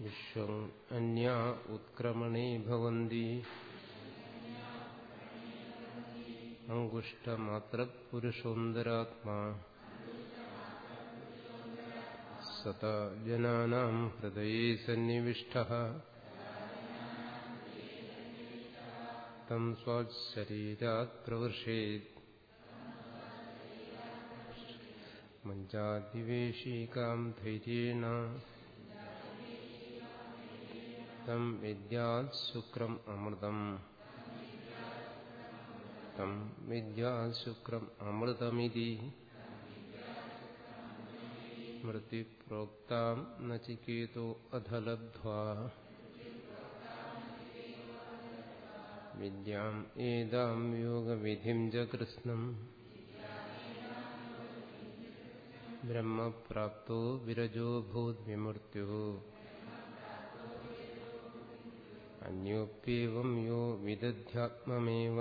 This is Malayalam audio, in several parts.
विश्वम् अन्या उत्क्रमणे भवन्ति। अङ्गुष्ठमात्रपुरुषोन्दरात्मा। सता जनानाम् हृदये सन्निविष्टः। तम् स्वात् शरीरात् प्रवृशेत् मञ्चाधिवेशिकां धैर्येण तं विद्यात् शुक्रम् अमृतम्। तं विद्यात् शुक्रम् अमृतमिति। स्मृतिप्रोक्तां नचिकेतो अधलब्ध्वा। विद्याम् एदां योगविधिं च कृष्णम्। ब्रह्म प्राप्तो विरजो भूद्विमूर्त्युः। अन्योऽप्येवं यो विदध्यात्ममेव।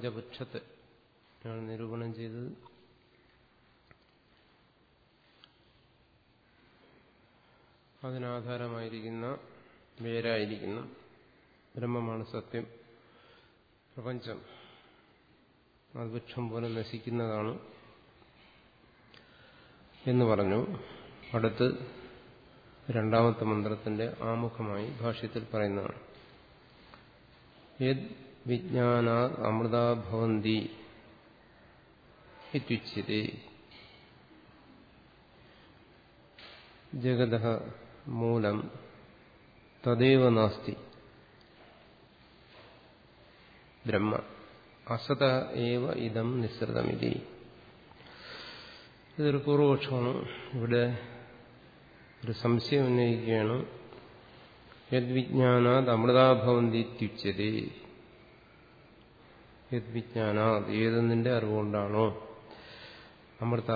പ്രപഞ്ചപക്ഷത്തെ ആണ് നിരൂപണം ചെയ്തത്. അതിനാധാരമായിരിക്കുന്ന വേരായിരിക്കുന്ന ബ്രഹ്മമാണ് സത്യം. പ്രപഞ്ചം അത് വൃക്ഷം പോലെ നശിക്കുന്നതാണ് എന്ന് പറഞ്ഞു. അടുത്ത് രണ്ടാമത്തെ മന്ത്രത്തിന്റെ ആമുഖമായി ഭാഷ്യത്തിൽ പറയുന്നതാണ്. വിജ്ഞാനാ അമൃതാഭവന്തി ഇത്യുച്യത്തെ ജഗത മൂലം തദേവ നാസ്തി. ബ്രഹ്മ. അസത ഏവ ഇതം നിസ്സൃതമിതി. ഇതൊരു പൂർവപക്ഷമാണ്. ഇവിടെ ഒരു സംശയം ഉന്നയിക്കുകയാണ്. യദ്വിജ്ഞാനാത് അമൃതാഭവന്തി ഇത്യുച്യതേ യദ്വിജ്ഞാനാത് ഏതെന്നിന്റെ അറിവുകൊണ്ടാണോ? അമൃത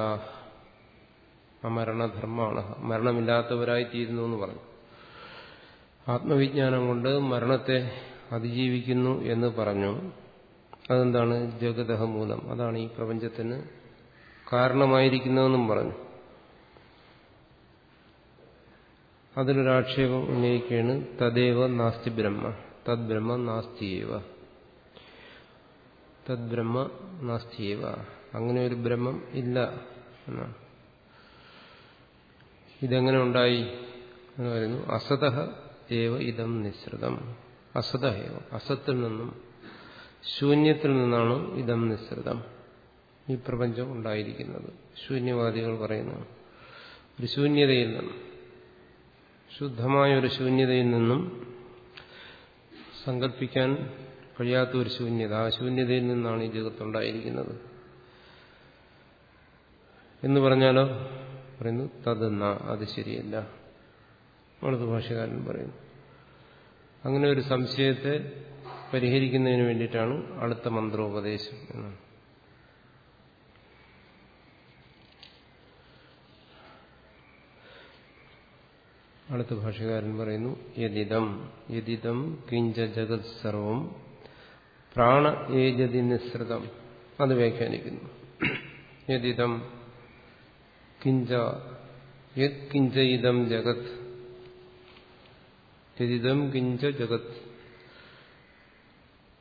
അമരണധർമ്മമാണ് മരണമില്ലാത്തവരായി തീരുന്നു എന്ന് പറഞ്ഞു. ആത്മവിജ്ഞാനം കൊണ്ട് മരണത്തെ അതിജീവിക്കുന്നു എന്ന് പറഞ്ഞു. അതെന്താണ്? ജഗതഹ മൂലം. അതാണ് ഈ പ്രപഞ്ചത്തിന് കാരണമായിരിക്കുന്നതെന്നും പറഞ്ഞു. അതിലൊരാക്ഷേപം ഉന്നയിക്കുകയാണ് തദേവ നാസ്തി ബ്രഹ്മ. തദ് ബ്രഹ്മ നാസ്തിയേവ തദ് നാസ്തിയവ. നാസ്തിയേവ അങ്ങനെ ഒരു ബ്രഹ്മം ഇല്ല എന്നാണ്. ഇതെങ്ങനെ ഉണ്ടായി എന്ന് പറയുന്നു. അസത ഏവ ഇതം നിസ്സൃതം. അസത ഏവ. അസത്തിൽ നിന്നും ശൂന്യത്തിൽ നിന്നാണ് ഇതം നിസ്സൃതം ഈ പ്രപഞ്ചം ഉണ്ടായിരിക്കുന്നത്. ശൂന്യവാദികൾ പറയുന്നു ഒരു ശൂന്യതയിൽ നിന്നും ശുദ്ധമായ ഒരു ശൂന്യതയിൽ നിന്നും സങ്കല്പിക്കാൻ കഴിയാത്ത ഒരു ശൂന്യത ആ ശൂന്യതയിൽ നിന്നാണ് ഈ ജഗത്തുണ്ടായിരിക്കുന്നത് എന്ന് പറഞ്ഞാലോ? പറയുന്നു തതെന്ന അത് ശരിയല്ല. അടുത്ത ഭാഷകാരൻ പറയുന്നു. അങ്ങനെ ഒരു സംശയത്തെ പരിഹരിക്കുന്നതിന് വേണ്ടിയിട്ടാണ് അടുത്ത മന്ത്രോപദേശം എന്നാണ് അടുത്ത ഭാഷകാരൻ പറയുന്നു യതിദം യതിദം കിഞ്ച ജഗത് സർവം പ്രാണ ഏജതി നിസ്സൃതം. അത് വ്യാഖ്യാനിക്കുന്നു. യതിതം കിഞ്ച യത് കിഞ്ച ഇതം ജഗത്. യതിതം കിഞ്ച ജഗത്.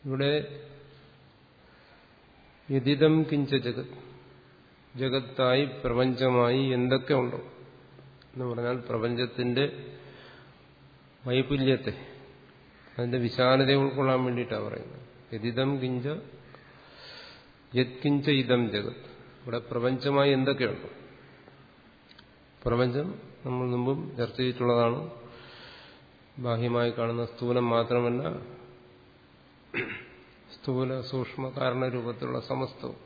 ഇവിടെ യതിതം കിഞ്ച ജഗത്. ജഗത്തായി പ്രപഞ്ചമായി എന്തൊക്കെ ഉണ്ടോ എന്ന് പറഞ്ഞാൽ പ്രപഞ്ചത്തിന്റെ വൈപുല്യത്തെ അതിന്റെ വിശാലതയെ ഉൾക്കൊള്ളാൻ വേണ്ടിയിട്ടാണ് പറയുന്നത്. യതിദം കിഞ്ച യത്കിഞ്ച ഇതം ജഗത് ഇവിടെ പ്രപഞ്ചമായി എന്തൊക്കെയുണ്ട്? പ്രപഞ്ചം നമ്മൾ മുമ്പും ചർച്ച ചെയ്തിട്ടുള്ളതാണ്. ബാഹ്യമായി കാണുന്ന സ്ഥൂലം മാത്രമല്ല സ്ഥൂല സൂക്ഷ്മ കാരണരൂപത്തിലുള്ള സമസ്തവും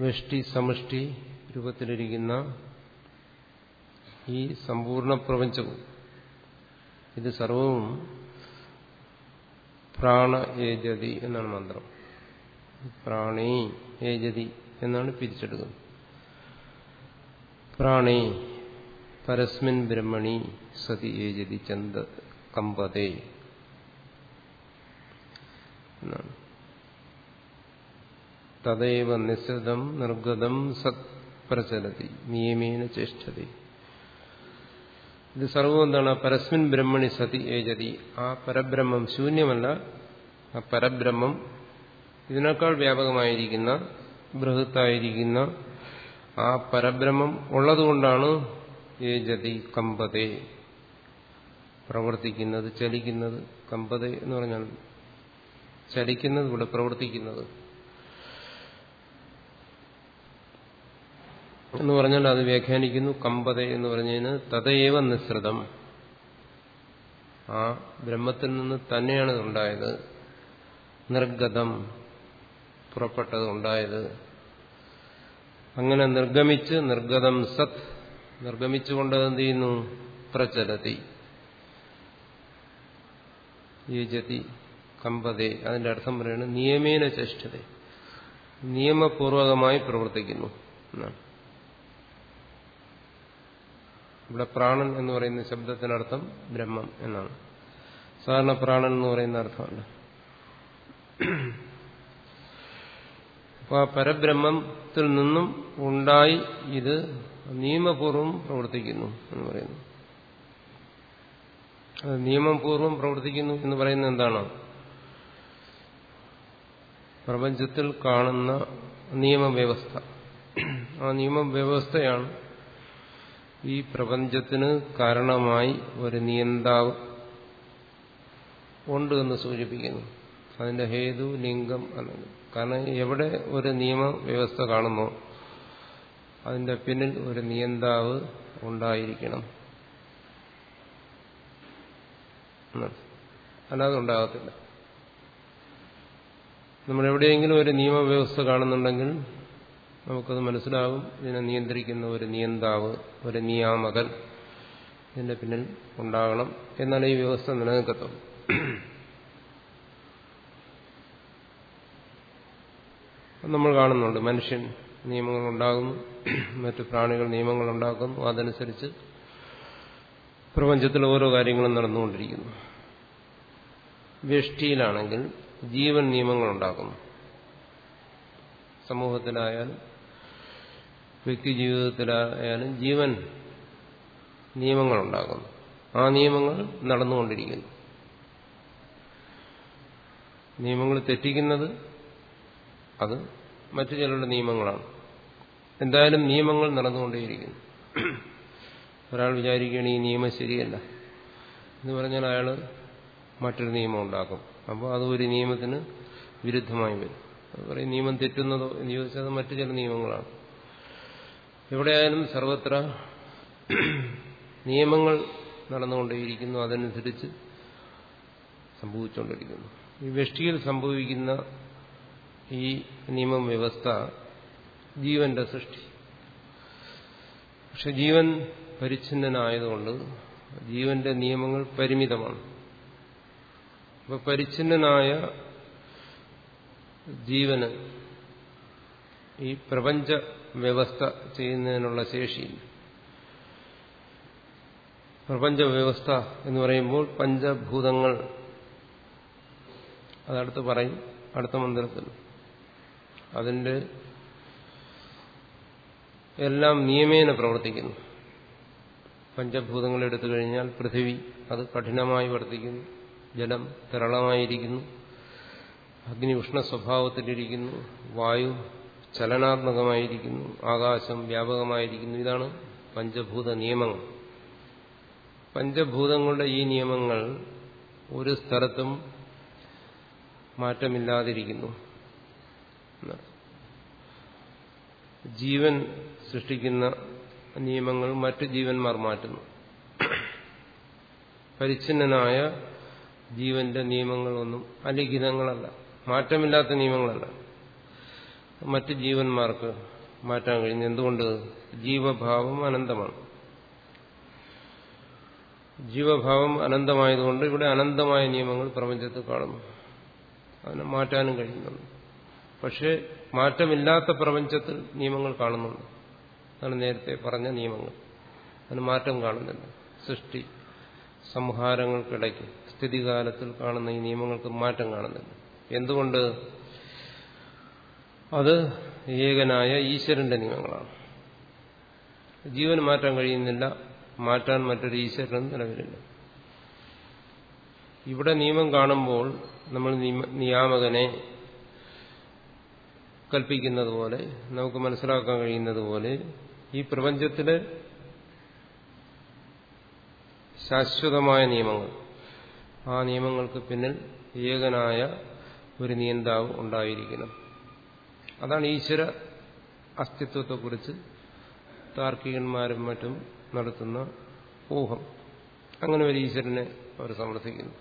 വെഷ്ടി സമഷ്ടി രൂപത്തിലിരിക്കുന്ന ഈ സമ്പൂർണ പ്രപഞ്ചവും ഇത് സർവവും പ്രാണ ഏജതി എന്നാണ് മന്ത്രം. പ്രാണി ഏജതി എന്നാണ് പിരിച്ചെടുക്കുന്നത്. പ്രാണി പരസ്മിൻ ബ്രഹ്മണി സതി ഏജതി ചന്ദ കമ്പതേ എന്നാണ്. തദൈവ നിസ്സൃതം നിർഗതം സത് പ്രചലതി നിയമേന ചേഷ്ടതി. ഇത് സർവം എന്താണ് പരസ്മിൻ ബ്രഹ്മണി സതി ഏജതി. ആ പരബ്രഹ്മം ശൂന്യമല്ല. ആ പരബ്രഹ്മം ഇതിനേക്കാൾ വ്യാപകമായിരിക്കുന്ന ബൃഹത്തായിരിക്കുന്ന ആ പരബ്രഹ്മം ഉള്ളതുകൊണ്ടാണ് ഏജതി കമ്പതേ പ്രവർത്തിക്കുന്നത് ചലിക്കുന്നത്. കമ്പത എന്ന് പറഞ്ഞാൽ ചലിക്കുന്നത് ഇവിടെ പ്രവർത്തിക്കുന്നത്. എന്ന് പറഞ്ഞാൽ അത് വ്യാഖ്യാനിക്കുന്നു. കമ്പത എന്ന് പറഞ്ഞതിന് തതയേവ നിസ്സൃതം. ആ ബ്രഹ്മത്തിൽ നിന്ന് തന്നെയാണ് ഉണ്ടായത്. നിർഗതം പുറപ്പെട്ടത് ഉണ്ടായത്. അങ്ങനെ നിർഗമിച്ച് നിർഗതം സത് നിർഗമിച്ചുകൊണ്ട് എന്ത് ചെയ്യുന്നു? പ്രചലതി യജതി കമ്പതേ അതിന്റെ അർത്ഥം പറയുന്നത് നിയമേന ചേഷ്ടത. നിയമപൂർവകമായി പ്രവർത്തിക്കുന്നു എന്നാണ്. ഇവിടെ പ്രാണൻ എന്ന് പറയുന്ന ശബ്ദത്തിനർത്ഥം ബ്രഹ്മം എന്നാണ്. സാധാരണ പ്രാണൻ എന്ന് പറയുന്ന അർത്ഥമല്ല അപ്പൊ ആ പരബ്രഹ്മത്തിൽ നിന്നും ഉണ്ടായി ഇത് നിയമപൂർവം പ്രവർത്തിക്കുന്നു എന്ന് പറയുന്നു. അത് നിയമപൂർവം പ്രവർത്തിക്കുന്നു എന്ന് പറയുന്നത് എന്താണ്? പ്രപഞ്ചത്തിൽ കാണുന്ന നിയമവ്യവസ്ഥ. ആ നിയമവ്യവസ്ഥയാണ് ഈ പ്രപഞ്ചത്തിന് കാരണമായി ഒരു നിയന്താവ് ഉണ്ട് എന്ന് സൂചിപ്പിക്കുന്നു. അതിന്റെ ഹേതു ലിംഗം എന്നത്. കാരണം എവിടെ ഒരു നിയമവ്യവസ്ഥ കാണുന്നു അതിന്റെ പിന്നിൽ ഒരു നിയന്താവ് ഉണ്ടായിരിക്കണം. അല്ലാതെ ഉണ്ടാകത്തില്ല. നമ്മൾ എവിടെയെങ്കിലും ഒരു നിയമവ്യവസ്ഥ കാണുന്നുണ്ടെങ്കിൽ നമുക്കത് മനസ്സിലാകും. ഇതിനെ നിയന്ത്രിക്കുന്ന ഒരു നിയന്താവ് ഒരു നിയാമകൻ ഇതിന്റെ പിന്നിൽ ഉണ്ടാകണം എന്നാണ് ഈ വ്യവസ്ഥ നിലനിൽക്കത്തുള്ളൂ. നമ്മൾ കാണുന്നുണ്ട്. മനുഷ്യൻ നിയമങ്ങൾ ഉണ്ടാകുന്നു. മറ്റു പ്രാണികൾ നിയമങ്ങൾ ഉണ്ടാക്കുന്നു. അതനുസരിച്ച് പ്രപഞ്ചത്തിൽ ഓരോ കാര്യങ്ങളും നടന്നുകൊണ്ടിരിക്കുന്നു. വ്യഷ്ടിയിലാണെങ്കിൽ ജീവൻ നിയമങ്ങൾ ഉണ്ടാക്കുന്നു. സമൂഹത്തിലായാലും വ്യക്തി ജീവിതത്തിലായാലും ജീവൻ നിയമങ്ങളുണ്ടാകുന്നു ആ നിയമങ്ങൾ നടന്നുകൊണ്ടിരിക്കുന്നു. നിയമങ്ങൾ തെറ്റിക്കുന്നത് അത് മറ്റു ചിലരുടെ നിയമങ്ങളാണ്. എന്തായാലും നിയമങ്ങൾ നടന്നുകൊണ്ടേയിരിക്കുന്നു. ഒരാൾ വിചാരിക്കുകയാണ് ഈ നിയമം ശരിയല്ല. എന്ന് പറഞ്ഞാൽ അയാൾ മറ്റൊരു നിയമം ഉണ്ടാക്കും. അപ്പോൾ അത് ഒരു നിയമത്തിന് വിരുദ്ധമായി വരും. പറയും നിയമം തെറ്റുന്നതോ? എന്ന് ചോദിച്ചാൽ മറ്റു ചില നിയമങ്ങളാണ്. എവിടെയായാലും സർവത്ര നിയമങ്ങൾ നടന്നുകൊണ്ടേയിരിക്കുന്നു. അതനുസരിച്ച് സംഭവിച്ചുകൊണ്ടിരിക്കുന്നു. ഈ വൃഷ്ടിയിൽ സംഭവിക്കുന്ന ഈ നിയമം വ്യവസ്ഥ ജീവന്റെ സൃഷ്ടി. പക്ഷെ ജീവൻ പരിച്ഛിന്നനായതുകൊണ്ട് ജീവന്റെ നിയമങ്ങൾ പരിമിതമാണ്. അപ്പൊ പരിച്ഛിന്നനായ ജീവന് ഈ പ്രപഞ്ച വ്യവസ്ഥ ചെയ്യുന്നതിനുള്ള ശേഷി പ്രപഞ്ച വ്യവസ്ഥ എന്ന് പറയുമ്പോൾ പഞ്ചഭൂതങ്ങൾ. അതടുത്ത് പറയും അടുത്ത മന്ദിരത്തിൽ അതിന്റെ എല്ലാം നിയമേന പ്രവർത്തിക്കുന്നു. പഞ്ചഭൂതങ്ങൾ എടുത്തു കഴിഞ്ഞാൽ പൃഥിവി അത് കഠിനമായി വർത്തിക്കുന്നു. ജലം തരളമായിരിക്കുന്നു. അഗ്നി ഉഷ്ണ സ്വഭാവത്തിലിരിക്കുന്നു വായു ചലനാത്മകമായിരിക്കുന്നു ആകാശം വ്യാപകമായിരിക്കുന്നു. ഇതാണ് പഞ്ചഭൂത നിയമങ്ങൾ. പഞ്ചഭൂതങ്ങളുടെ ഈ നിയമങ്ങൾ ഒരു സ്ഥലത്തും മാറ്റമില്ലാതിരിക്കുന്നു. ജീവൻ സൃഷ്ടിക്കുന്ന നിയമങ്ങൾ മറ്റു ജീവന്മാർ മാറ്റുന്നു. പരിച്ഛിന്നനായ ജീവന്റെ നിയമങ്ങളൊന്നും അലിഖിതങ്ങളല്ല മാറ്റമില്ലാത്ത നിയമങ്ങളല്ല. മറ്റ് ജീവന്മാർക്ക് മാറ്റാൻ കഴിഞ്ഞു എന്തുകൊണ്ട്? ജീവഭാവം അനന്തമാണ്. ജീവഭാവം അനന്തമായതുകൊണ്ട് ഇവിടെ അനന്തമായ നിയമങ്ങൾ പ്രപഞ്ചത്ത് കാണുന്നു. അതിനെ മാറ്റാനും കഴിയുന്നുണ്ട്. പക്ഷേ മാറ്റമില്ലാത്ത പ്രപഞ്ചത്തിൽ നിയമങ്ങൾ കാണുന്നുണ്ട്. അതാണ് നേരത്തെ പറഞ്ഞ നിയമങ്ങൾ. അതിന് മാറ്റം കാണുന്നില്ല. സൃഷ്ടി സംഹാരങ്ങൾക്കിടയ്ക്ക് സ്ഥിതികാലത്തിൽ കാണുന്ന ഈ നിയമങ്ങൾക്ക് മാറ്റം കാണുന്നില്ല. എന്തുകൊണ്ട്? അത് ഏകനായ ഈശ്വരന്റെ നിയമങ്ങളാണ്. ജീവന് മാറ്റാൻ കഴിയുന്നില്ല മാറ്റാൻ മറ്റൊരു ഈശ്വരനും നിലവിലില്ല. ഇവിടെ നിയമം കാണുമ്പോൾ നമ്മൾ നിയാമകനെ കൽപ്പിക്കുന്നത് പോലെ നമുക്ക് മനസ്സിലാക്കാൻ കഴിയുന്നത് പോലെ ഈ പ്രപഞ്ചത്തിലെ ശാശ്വതമായ നിയമങ്ങൾ ആ നിയമങ്ങൾക്ക് പിന്നിൽ ഏകനായ ഒരു നിയന്താവ് ഉണ്ടായിരിക്കണം. അതാണ് ഈശ്വര അസ്തിത്വത്തെക്കുറിച്ച് താർക്കികന്മാരും മറ്റും നടത്തുന്ന ഊഹം. അങ്ങനെ ഒരു ഈശ്വരനെ അവർ സമർത്ഥിക്കുന്നു.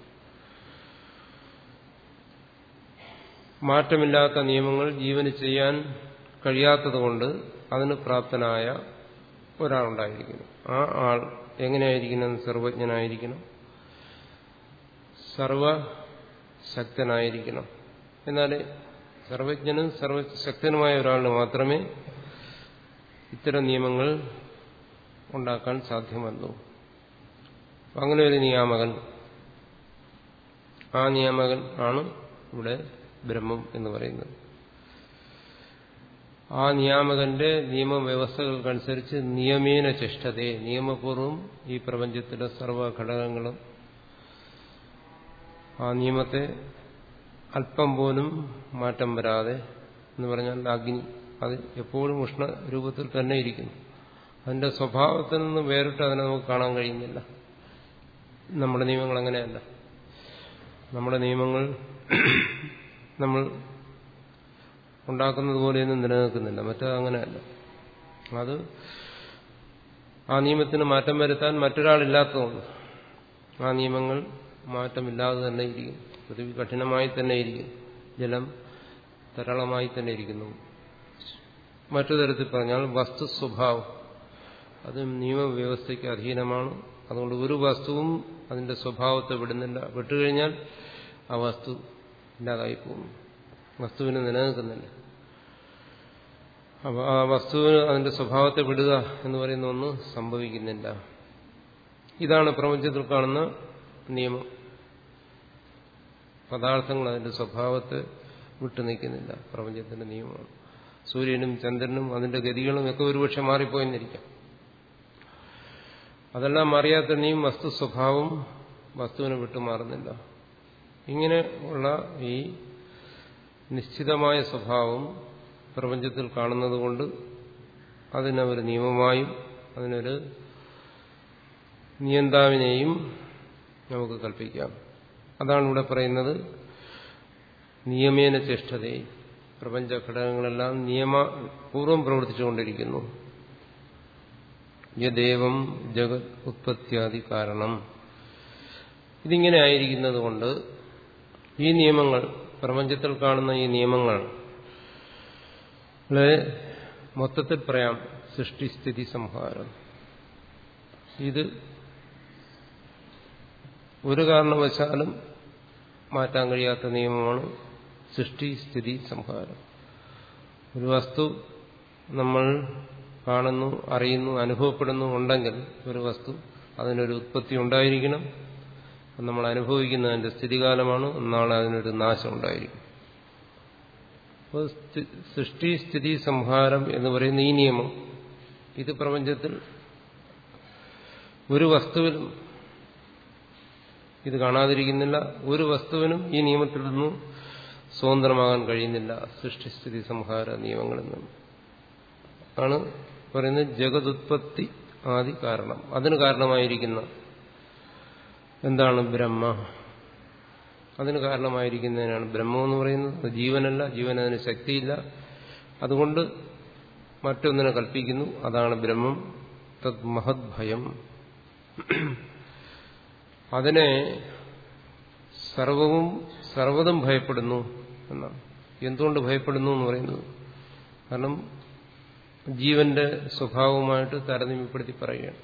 മാറ്റമില്ലാത്ത നിയമങ്ങൾ ജീവന് ചെയ്യാൻ കഴിയാത്തതുകൊണ്ട് അതിന് പ്രാപ്തനായ ഒരാളുണ്ടായിരിക്കുന്നു. ആ ആൾ എങ്ങനെയായിരിക്കണം? സർവജ്ഞനായിരിക്കണം. സർവശക്തനായിരിക്കണം. എന്നാൽ സർവജ്ഞനും സർവശക്തനുമായ ഒരാളിന് മാത്രമേ ഇത്തരം നിയമങ്ങൾ ഉണ്ടാക്കാൻ സാധ്യമല്ലോ. അങ്ങനെ ഒരു നിയാമകൻ ആ നിയാമകൻ ആണ് ഇവിടെ ബ്രഹ്മം എന്ന് പറയുന്നത്. ആ നിയാമകന്റെ നിയമവ്യവസ്ഥകൾക്കനുസരിച്ച് നിയമേന ചേഷ്ടതയെ നിയമപൂർവം ഈ പ്രപഞ്ചത്തിലെ സർവ ഘടകങ്ങളും ആ നിയമത്തെ അല്പം പോലും മാറ്റം വരാതെ എന്ന് പറഞ്ഞാൽ അഗ്നി അത് എപ്പോഴും ഉഷ്ണ രൂപത്തിൽ തന്നെ ഇരിക്കുന്നു. അതിന്റെ സ്വഭാവത്തിൽ നിന്ന് വേറിട്ട് അതിനെ നമുക്ക് കാണാൻ കഴിയുന്നില്ല. നമ്മുടെ നിയമങ്ങൾ അങ്ങനെയല്ല. നമ്മുടെ നിയമങ്ങൾ നമ്മൾ ഉണ്ടാക്കുന്നത് പോലെയൊന്നും നിലനിൽക്കുന്നില്ല. മറ്റേ അങ്ങനെയല്ല. അത് ആ നിയമത്തിന് മാറ്റം വരുത്താൻ മറ്റൊരാളില്ലാത്തതുകൊണ്ട് ആ നിയമങ്ങൾ മാറ്റമില്ലാതെ തന്നെ ഇരിക്കും പൃഥ്വി കഠിനമായി തന്നെ ഇരിക്കും. ജലം തരളമായി തന്നെ ഇരിക്കുന്നു. മറ്റു തരത്തിൽ പറഞ്ഞാൽ വസ്തു സ്വഭാവം. അത് നിയമവ്യവസ്ഥയ്ക്ക് അധീനമാണ്. അതുകൊണ്ട് ഒരു വസ്തുവും അതിന്റെ സ്വഭാവത്തെ വിടുന്നില്ല. വിട്ടുകഴിഞ്ഞാൽ ആ വസ്തു ഇല്ലാതായി പോകുന്നു വസ്തുവിന് നിലനിൽക്കുന്നില്ല. അപ്പോൾ ആ വസ്തുവിന് അതിന്റെ സ്വഭാവത്തെ വിടുക എന്ന് പറയുന്ന ഒന്നും സംഭവിക്കുന്നില്ല. ഇതാണ് പ്രപഞ്ചത്തിൽ കാണുന്ന നിയമം. പദാർത്ഥങ്ങൾ അതിന്റെ സ്വഭാവത്തെ വിട്ടു നിൽക്കുന്നില്ല. പ്രപഞ്ചത്തിന്റെ നിയമമാണ്. സൂര്യനും ചന്ദ്രനും അതിന്റെ ഗതികളും ഒക്കെ ഒരുപക്ഷെ മാറിപ്പോയെന്നിരിക്കാം. അതെല്ലാം അറിയാത്തന്നെയും വസ്തു സ്വഭാവം വസ്തുവിനെ വിട്ടുമാറുന്നില്ല ഇങ്ങനെ ഉള്ള ഈ നിശ്ചിതമായ സ്വഭാവം പ്രപഞ്ചത്തിൽ കാണുന്നത് കൊണ്ട് അതിനൊരു നിയമമായും അതിനൊരു നിയന്താവിനെയും നമുക്ക് കൽപ്പിക്കാം. അതാണ് ഇവിടെ പറയുന്നത്. നിയമേന ചേഷ്ടതയെ പ്രപഞ്ച ഘടകങ്ങളെല്ലാം നിയമ പൂർവം പ്രവർത്തിച്ചുകൊണ്ടിരിക്കുന്നു. യദേവം ജഗത് ഉത്പത്യാദി കാരണം. ഇതിങ്ങനെ ആയിരിക്കുന്നത് കൊണ്ട് ഈ നിയമങ്ങൾ പ്രപഞ്ചത്തിൽ കാണുന്ന ഈ നിയമങ്ങൾ മൊത്തത്തിൽ പറയാം സൃഷ്ടിസ്ഥിതി സംഹാരം. ഇത് ഒരു കാരണവശാലും മാറ്റാൻ കഴിയാത്ത നിയമമാണ് സൃഷ്ടി സ്ഥിതി സംഹാരം. ഒരു വസ്തു നമ്മൾ കാണുന്നു അറിയുന്നു അനുഭവപ്പെടുന്നു ഉണ്ടെങ്കിൽ ഒരു വസ്തു അതിനൊരു ഉത്പത്തി ഉണ്ടായിരിക്കണം. നമ്മൾ അനുഭവിക്കുന്നതിന്റെ സ്ഥിതികാലമാണ് നാളെ അതിനൊരു നാശം ഉണ്ടായിരിക്കും. അപ്പോൾ സൃഷ്ടി സ്ഥിതി സംഹാരം എന്ന് പറയുന്ന ഈ നിയമം ഇത് പ്രപഞ്ചത്തിൽ ഒരു വസ്തുവിലും ഇത് കാണാതിരിക്കുന്നില്ല. ഒരു വസ്തുവിനും ഈ നിയമത്തിൽ നിന്നും സ്വതന്ത്രമാകാൻ കഴിയുന്നില്ല. സൃഷ്ടിസ്ഥിതി സംഹാര നിയമങ്ങളിൽ നിന്നും ആണ് പറയുന്നത് ജഗതുത്പത്തി ആദി കാരണം. അതിന് കാരണമായിരിക്കുന്ന എന്താണ് ബ്രഹ്മ? അതിന് കാരണമായിരിക്കുന്നതിനാണ് ബ്രഹ്മം എന്ന് പറയുന്നത്. ജീവനല്ല. ജീവൻ അതിന് ശക്തിയില്ല. അതുകൊണ്ട് മറ്റൊന്നിനെ കൽപ്പിക്കുന്നു. അതാണ് ബ്രഹ്മം. തത് മഹത് ഭയം. അതിനെ സർവവും സർവതും ഭയപ്പെടുന്നു എന്നാണ്. എന്തുകൊണ്ട് ഭയപ്പെടുന്നു എന്ന് പറയുന്നത്? കാരണം ജീവന്റെ സ്വഭാവവുമായിട്ട് താരതമ്യപ്പെടുത്തി പറയുകയാണ്.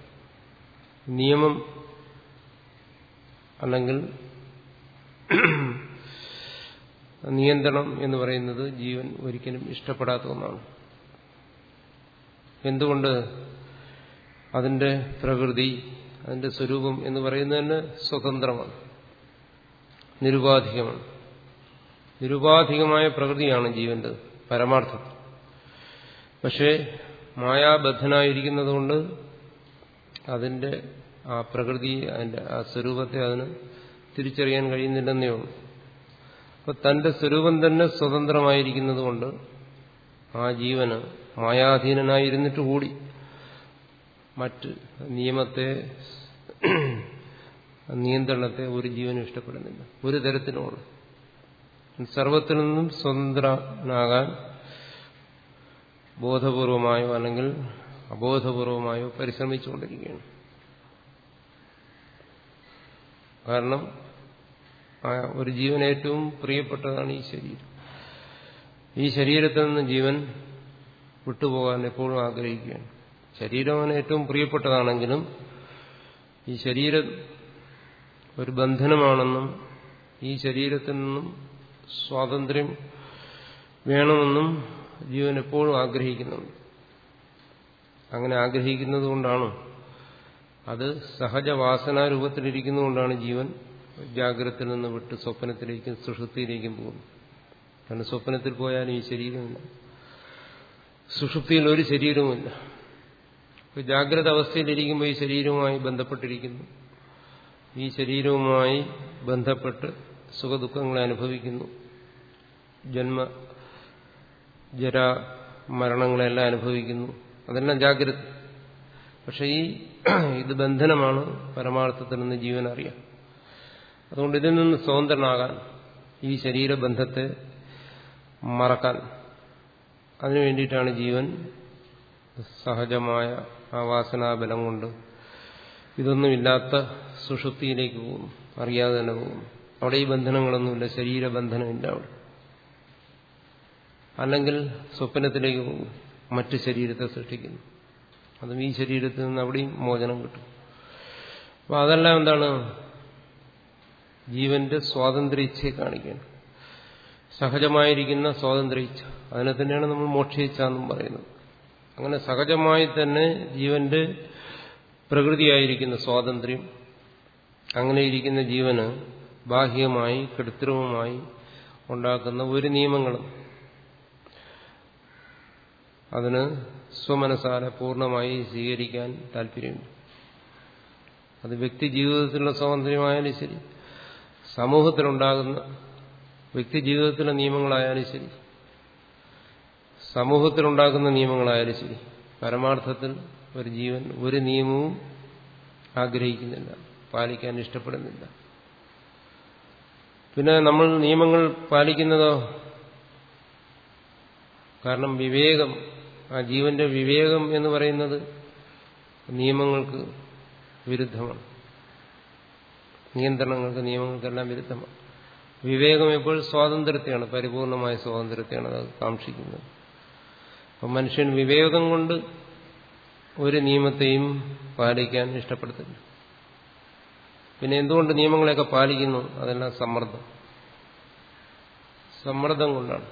നിയമം അല്ലെങ്കിൽ നിയന്ത്രണം എന്ന് പറയുന്നത് ജീവൻ ഒരിക്കലും ഇഷ്ടപ്പെടാത്ത ഒന്നാണ്. എന്തുകൊണ്ട് അതിന്റെ പ്രകൃതി അതിന്റെ സ്വരൂപം എന്ന് പറയുന്നത് തന്നെ സ്വതന്ത്രമാണ്. നിരുപാധികമാണ്. നിരുപാധികമായ പ്രകൃതിയാണ് ജീവന്റെ പരമാർത്ഥം. പക്ഷേ മായാബദ്ധനായിരിക്കുന്നതുകൊണ്ട് അതിന്റെ ആ പ്രകൃതി അതിന്റെ ആ സ്വരൂപത്തെ അതിന് തിരിച്ചറിയാൻ കഴിയുന്നില്ലെന്നേ ഉള്ളൂ. അപ്പൊ തന്റെ സ്വരൂപം തന്നെ സ്വതന്ത്രമായിരിക്കുന്നതുകൊണ്ട് ആ ജീവന് മായാധീനനായിരുന്നിട്ട് കൂടി മറ്റ് നിയമത്തെ നിയന്ത്രണത്തെ ഒരു ജീവനും ഇഷ്ടപ്പെടുന്നില്ല. ഒരു തരത്തിലുമുള്ള സർവത്തിൽ നിന്നും സ്വതന്ത്രനാകാൻ ബോധപൂർവമായോ അല്ലെങ്കിൽ അബോധപൂർവമായോ പരിശ്രമിച്ചുകൊണ്ടിരിക്കുകയാണ്. കാരണം ഒരു ജീവൻ ഏറ്റവും പ്രിയപ്പെട്ടതാണ് ഈ ശരീരം. ഈ ശരീരത്തിൽ നിന്ന് ജീവൻ വിട്ടുപോകാൻ എപ്പോഴും ആഗ്രഹിക്കുകയാണ്. ശരീരം അവന് ഏറ്റവും പ്രിയപ്പെട്ടതാണെങ്കിലും ഈ ശരീരം ഒരു ബന്ധനമാണെന്നും ഈ ശരീരത്തിൽ നിന്നും സ്വാതന്ത്ര്യം വേണമെന്നും ജീവൻ എപ്പോഴും ആഗ്രഹിക്കുന്നുണ്ട്. അങ്ങനെ ആഗ്രഹിക്കുന്നത് കൊണ്ടാണ് അത് സഹജവാസനാരൂപത്തിലിരിക്കുന്നതുകൊണ്ടാണ് ജീവൻ ജാഗ്രതയിൽ നിന്ന് വിട്ട് സ്വപ്നത്തിലേക്കും സുഷുപ്തിയിലേക്കും പോകുന്നു കാരണം സ്വപ്നത്തിൽ പോയാലും ഈ ശരീരമില്ല. സുഷുപ്തിയിൽ ഒരു ശരീരവുമില്ല. ജാഗ്രത അവസ്ഥയിലിരിക്കുമ്പോൾ ഈ ശരീരവുമായി ബന്ധപ്പെട്ടിരിക്കുന്നു. ഈ ശരീരവുമായി ബന്ധപ്പെട്ട് സുഖദുഃഖങ്ങളെ അനുഭവിക്കുന്നു. ജന്മ ജരാ മരണങ്ങളെല്ലാം അനുഭവിക്കുന്നു. അതെല്ലാം ജാഗ്രത. പക്ഷെ ഈ ഇത് ബന്ധനമാണ് പരമാർത്ഥത്തിൽ നിന്ന് ജീവൻ അറിയാം. അതുകൊണ്ട് ഇതിൽ നിന്ന് സ്വതന്ത്രനാകാൻ ഈ ശരീരബന്ധത്തെ മറക്കാൻ അതിനു വേണ്ടിയിട്ടാണ് ജീവൻ സഹജമായ ആ വാസനാബലം കൊണ്ട് ഇതൊന്നുമില്ലാത്ത സുഷുപ്തിയിലേക്ക് പോകും അറിയാതെ തന്നെ പോകും അവിടെ ഈ ബന്ധനങ്ങളൊന്നുമില്ല. ശരീരബന്ധനമില്ല അവിടെ. അല്ലെങ്കിൽ സ്വപ്നത്തിലേക്ക് പോകും മറ്റ് ശരീരത്തെ സൃഷ്ടിക്കുന്നു. അതും ഈ ശരീരത്തിൽ നിന്ന് അവിടെയും മോചനം കിട്ടും. അപ്പൊ അതെല്ലാം എന്താണ്? ജീവന്റെ സ്വാതന്ത്ര്യ ഇച്ഛയെ കാണിക്കുകയാണ് സഹജമായിരിക്കുന്ന സ്വാതന്ത്ര്യ ഇച്ഛ അതിനെ തന്നെയാണ് നമ്മൾ മോക്ഷയിച്ച എന്നും പറയുന്നത്. അങ്ങനെ സഹജമായി തന്നെ ജീവന്റെ പ്രകൃതിയായിരിക്കുന്ന സ്വാതന്ത്ര്യം അങ്ങനെ ഇരിക്കുന്ന ജീവന് ബാഹ്യമായി കൃത്രിമമായി ഉണ്ടാക്കുന്ന ഒരു നിയമങ്ങളും അതിന് സ്വമനസാല പൂർണമായി സ്വീകരിക്കാൻ താല്പര്യമുണ്ട്. അത് വ്യക്തി ജീവിതത്തിലുള്ള സ്വാതന്ത്ര്യമായാലും ശരി സമൂഹത്തിലുണ്ടാകുന്ന വ്യക്തി ജീവിതത്തിലെ നിയമങ്ങളായാലും ശരി സമൂഹത്തിലുണ്ടാക്കുന്ന നിയമങ്ങളായാലും ശരി പരമാർത്ഥത്തിൽ ഒരു ജീവൻ ഒരു നിയമവും ആഗ്രഹിക്കുന്നില്ല പാലിക്കാൻ ഇഷ്ടപ്പെടുന്നില്ല. പിന്നെ നമ്മൾ നിയമങ്ങൾ പാലിക്കുന്നതോ? കാരണം വിവേകം ആ ജീവന്റെ വിവേകം എന്ന് പറയുന്നത് നിയമങ്ങൾക്ക് വിരുദ്ധമാണ്. നിയന്ത്രണങ്ങൾക്ക് നിയമങ്ങൾക്കെല്ലാം വിരുദ്ധമാണ്. വിവേകം എപ്പോഴും സ്വാതന്ത്ര്യത്തെയാണ് പരിപൂർണമായ സ്വാതന്ത്ര്യത്തെയാണ് അത് കാക്ഷിക്കുന്നത്. അപ്പം മനുഷ്യൻ വിവേകം കൊണ്ട് ഒരു നിയമത്തെയും പാലിക്കാൻ ഇഷ്ടപ്പെടുത്തില്ല. പിന്നെ എന്തുകൊണ്ട് നിയമങ്ങളെയൊക്കെ പാലിക്കുന്നു? അതെല്ലാം സമ്മർദ്ദം. സമ്മർദ്ദം കൊണ്ടാണ്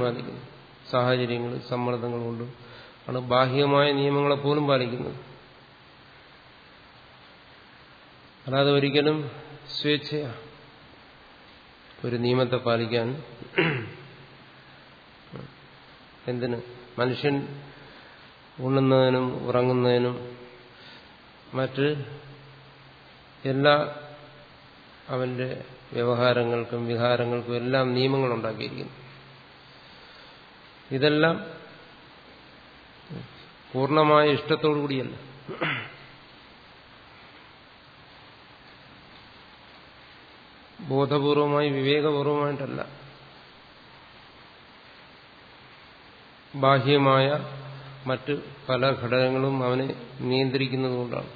പാലിക്കുന്നത്. സാഹചര്യങ്ങൾ സമ്മർദ്ദങ്ങൾ കൊണ്ട് ആണ് ബാഹ്യമായ നിയമങ്ങളെ പോലും പാലിക്കുന്നത്. അല്ലാതെ ഒരിക്കലും സ്വേച്ഛയാ ഒരു നിയമത്തെ പാലിക്കാൻ. എന്തിന്? മനുഷ്യൻ ഉണ്ണുന്നതിനും ഉറങ്ങുന്നതിനും മറ്റ് എല്ലാ അവന്റെ വ്യവഹാരങ്ങൾക്കും വിഹാരങ്ങൾക്കും എല്ലാം നിയമങ്ങൾ ഉണ്ടാക്കിയിരിക്കുന്നു. ഇതെല്ലാം പൂർണമായ ഇഷ്ടത്തോടു കൂടിയല്ല. ബോധപൂർവമായി വിവേകപൂർവമായിട്ടല്ല. ബാഹ്യമായ മറ്റ് പല ഘടകങ്ങളും അവനെ നിയന്ത്രിക്കുന്നതുകൊണ്ടാണ്.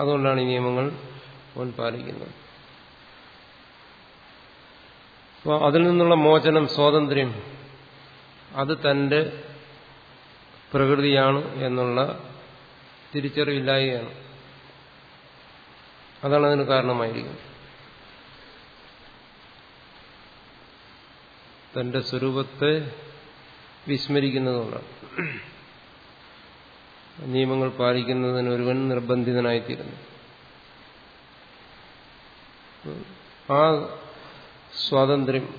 അതുകൊണ്ടാണ് ഈ നിയമങ്ങൾ അവൻ പാലിക്കുന്നത്. അപ്പോൾ അതിൽ നിന്നുള്ള മോചനം സ്വാതന്ത്ര്യം അത് തന്റെ പ്രകൃതിയാണ് എന്നുള്ള തിരിച്ചറിവില്ലായ്മയാണ്. അതാണ് അതിന് കാരണമായിരിക്കുന്നത്. തന്റെ സ്വരൂപത്തെ വിസ്മരിക്കുന്നതുകൊണ്ടാണ്. നിയമങ്ങൾ പാലിക്കുന്നതിന് ഒരുവൻ നിർബന്ധിതനായിത്തീരുന്നു. ആ സ്വാതന്ത്ര്യം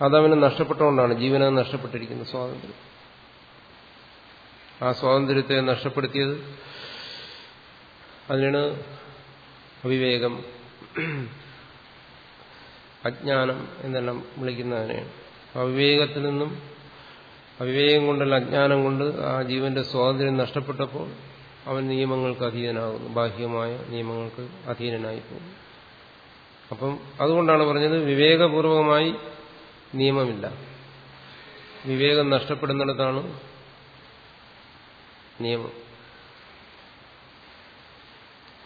അതവന് നഷ്ടപ്പെട്ടുകൊണ്ടാണ് ജീവന നഷ്ടപ്പെട്ടിരിക്കുന്നത് സ്വാതന്ത്ര്യം. ആ സ്വാതന്ത്ര്യത്തെ നഷ്ടപ്പെടുത്തിയത് അതിനാണ് അവിവേകം. അജ്ഞാനം എന്നെല്ലാം വിളിക്കുന്നതിനെയാണ് അവിവേകത്തിൽ നിന്നും അവിവേകം കൊണ്ടല്ല അജ്ഞാനം കൊണ്ട് ആ ജീവന്റെ സ്വാതന്ത്ര്യം നഷ്ടപ്പെട്ടപ്പോൾ അവൻ നിയമങ്ങൾക്ക് അധീനനാകുന്നു. ബാഹ്യമായ നിയമങ്ങൾക്ക് അധീനനായി പോകും അപ്പം അതുകൊണ്ടാണ് പറഞ്ഞത് വിവേകപൂർവമായി നിയമമില്ല. വിവേകം നഷ്ടപ്പെടുന്നിടത്താണ് നിയമം.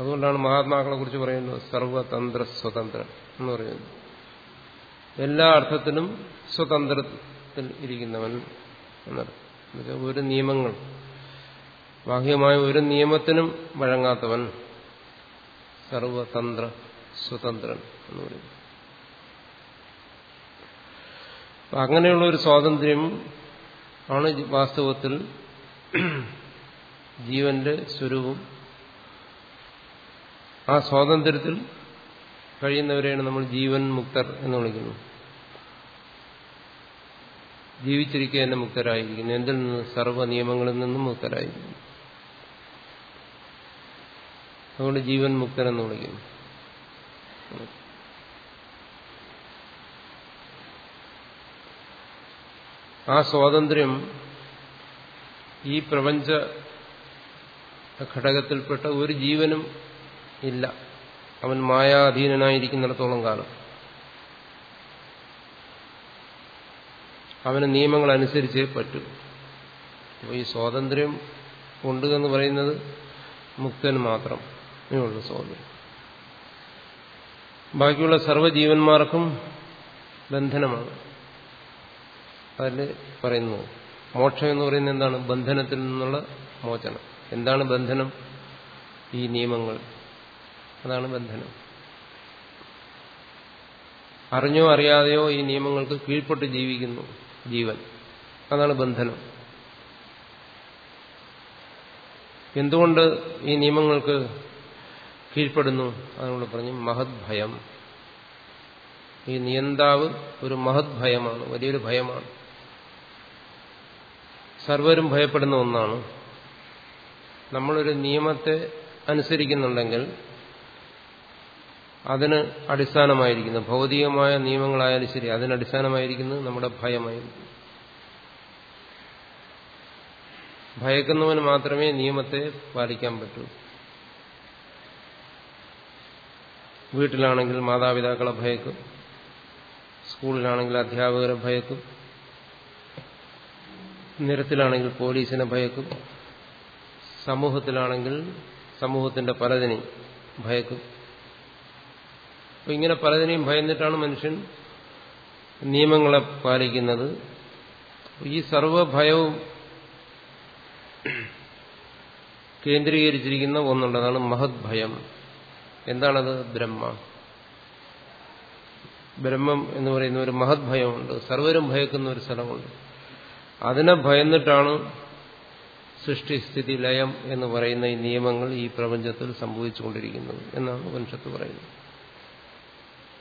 അതുകൊണ്ടാണ് മഹാത്മാക്കളെ കുറിച്ച് പറയുന്നത് സർവതന്ത്ര സ്വതന്ത്രം എന്ന് പറയുന്നത്. എല്ലാ അർത്ഥത്തിലും സ്വതന്ത്രത്തിൽ ഇരിക്കുന്നവൻ എന്നർത്ഥം ഒരു നിയമങ്ങൾ. ബാഹ്യമായ ഒരു നിയമത്തിനും വഴങ്ങാത്തവൻ സർവതന്ത്ര സ്വതന്ത്രൻ എന്ന് പറയുന്നു. അങ്ങനെയുള്ള ഒരു സ്വാതന്ത്ര്യം ആണ് വാസ്തവത്തിൽ ജീവന്റെ സ്വരൂപം. ആ സ്വാതന്ത്ര്യത്തിൽ കഴിയുന്നവരെയാണ് നമ്മൾ ജീവൻ മുക്തർ എന്ന് വിളിക്കുന്നത്. ജീവിച്ചിരിക്കുക തന്നെ മുക്തരായിരിക്കുന്നു. എന്തിൽ നിന്ന്? സർവ നിയമങ്ങളിൽ നിന്നും മുക്തരായിരിക്കുന്നു. അതുകൊണ്ട് ജീവൻ മുക്തനെന്ന് വിളിക്കുന്നു. ആ സ്വാതന്ത്ര്യം ഈ പ്രപഞ്ച ഘടകത്തിൽപ്പെട്ട ഒരു ജീവനും ഇല്ല. അവൻ മായാധീനനായിരിക്കുന്നിടത്തോളം കാലം. അവന് നിയമങ്ങൾ അനുസരിച്ചേ പറ്റൂ. അപ്പോൾ ഈ സ്വാതന്ത്ര്യം ഉണ്ട് എന്ന് പറയുന്നത് മുക്തന് മാത്രം. ഉള്ള സ്വാതന്ത്ര്യം. ബാക്കിയുള്ള സർവജീവന്മാർക്കും ബന്ധനമാണ്. അതിൽ പറയുന്നു മോക്ഷം എന്ന് പറയുന്നത് എന്താണ്? ബന്ധനത്തിൽ നിന്നുള്ള മോചനം. എന്താണ് ബന്ധനം? ഈ നിയമങ്ങൾ. അതാണ് ബന്ധനം. അറിഞ്ഞോ അറിയാതെയോ ഈ നിയമങ്ങൾക്ക് കീഴ്പ്പെട്ട് ജീവിക്കുന്നു. ജീവൻ. അതാണ് ബന്ധനം. എന്തുകൊണ്ട് ഈ നിയമങ്ങൾക്ക് കീഴ്പ്പെടുന്നു അതുകൊണ്ട് പറഞ്ഞു മഹത് ഭയം ഈ നിയന്താവ് ഒരു മഹത് ഭയമാണ് വലിയൊരു ഭയമാണ്. സർവരും ഭയപ്പെടുന്ന ഒന്നാണ്. നമ്മളൊരു നിയമത്തെ അനുസരിക്കുന്നുണ്ടെങ്കിൽ അതിന് അടിസ്ഥാനമായിരിക്കുന്നു. ഭൗതികമായ നിയമങ്ങളായാലും ശരി അതിനടിസ്ഥാനമായിരിക്കുന്നത് നമ്മുടെ ഭയമായിരിക്കും ഭയക്കുന്നവന് മാത്രമേ നിയമത്തെ പാലിക്കാൻ പറ്റൂ. വീട്ടിലാണെങ്കിൽ മാതാപിതാക്കളെ ഭയക്കും. സ്കൂളിലാണെങ്കിൽ അധ്യാപകരെ ഭയക്കും. നിരത്തിലാണെങ്കിൽ പോലീസിനെ ഭയക്കും. സമൂഹത്തിലാണെങ്കിൽ സമൂഹത്തിന്റെ പലതിനെയും ഭയക്കും. അപ്പൊ ഇങ്ങനെ പലതിനെയും ഭയന്നിട്ടാണ് മനുഷ്യൻ നിയമങ്ങളെ പാലിക്കുന്നത്. ഈ സർവഭയവും കേന്ദ്രീകരിച്ചിരിക്കുന്ന ഒന്നുള്ളതാണ് മഹത് ഭയം എന്താണത്? ബ്രഹ്മ. ബ്രഹ്മം എന്ന് പറയുന്ന ഒരു മഹത് ഭയമുണ്ട് സർവരും ഭയക്കുന്ന ഒരു സ്ഥലമുണ്ട്. അതിനെ ഭയന്നിട്ടാണ് സൃഷ്ടിസ്ഥിതി ലയം എന്ന് പറയുന്ന ഈ നിയമങ്ങൾ ഈ പ്രപഞ്ചത്തിൽ സംഭവിച്ചുകൊണ്ടിരിക്കുന്നത് എന്നാണ് ഉപനിഷത്ത് പറയുന്നത്.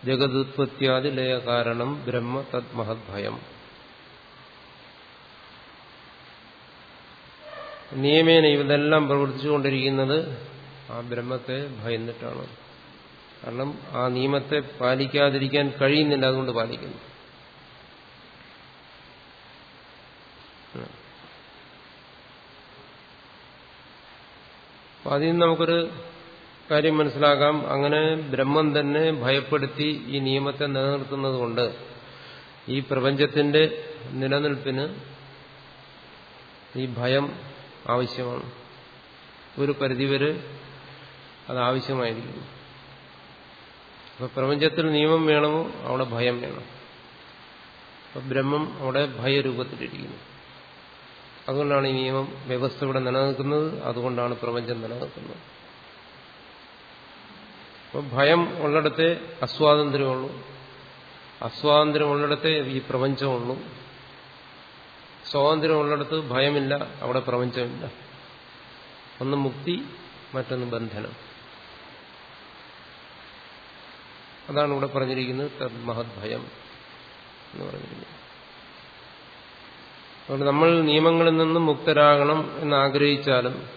ജഗതുത്പത്യാദി ലയ കാരണം ബ്രഹ്മ തത് മഹത് ഭയം നിയമേന ഇതെല്ലാം പ്രവർത്തിച്ചുകൊണ്ടിരിക്കുന്നത് ആ ബ്രഹ്മത്തെ ഭയന്നിട്ടാണ്. കാരണം ആ നിയമത്തെ പാലിക്കാതിരിക്കാൻ കഴിയുന്നില്ല അതുകൊണ്ട് പാലിക്കുന്നു. അപ്പൊ അതിൽ നമുക്കൊരു കാര്യം മനസ്സിലാക്കാം. അങ്ങനെ ബ്രഹ്മം തന്നെ ഭയപ്പെടുത്തി ഈ നിയമത്തെ നിലനിർത്തുന്നത് കൊണ്ട് ഈ പ്രപഞ്ചത്തിന്റെ നിലനിൽപ്പിന് ഈ ഭയം ആവശ്യമാണ്. ഒരു പരിധിവരെ അത് ആവശ്യമായിരിക്കും അപ്പൊ പ്രപഞ്ചത്തിൽ നിയമം വേണമോ? അവിടെ ഭയം വേണം. അപ്പൊ ബ്രഹ്മം അവിടെ ഭയരൂപത്തിലിരിക്കുന്നു. അതുകൊണ്ടാണ് ഈ നിയമം വ്യവസ്ഥ ഇവിടെ നിലനിൽക്കുന്നത്. അതുകൊണ്ടാണ് പ്രപഞ്ചം നിലനിൽക്കുന്നത്. അപ്പോൾ ഭയം ഉള്ളിടത്തെ അസ്വാതന്ത്ര്യമുള്ളൂ. അസ്വാതന്ത്ര്യം ഉള്ളിടത്തെ ഈ പ്രപഞ്ചമുള്ളൂ. സ്വാതന്ത്ര്യം ഉള്ളിടത്ത് ഭയമില്ല അവിടെ പ്രപഞ്ചമില്ല. ഒന്ന് മുക്തി മറ്റൊന്ന് ബന്ധനം. അതാണ് ഇവിടെ പറഞ്ഞിരിക്കുന്നത് തദ് മഹത് ഭയം എന്ന് പറഞ്ഞിരിക്കുന്നത്. അതുകൊണ്ട് നമ്മൾ നിയമങ്ങളിൽ നിന്നും മുക്തരാകണം എന്ന് ആഗ്രഹിച്ചാലും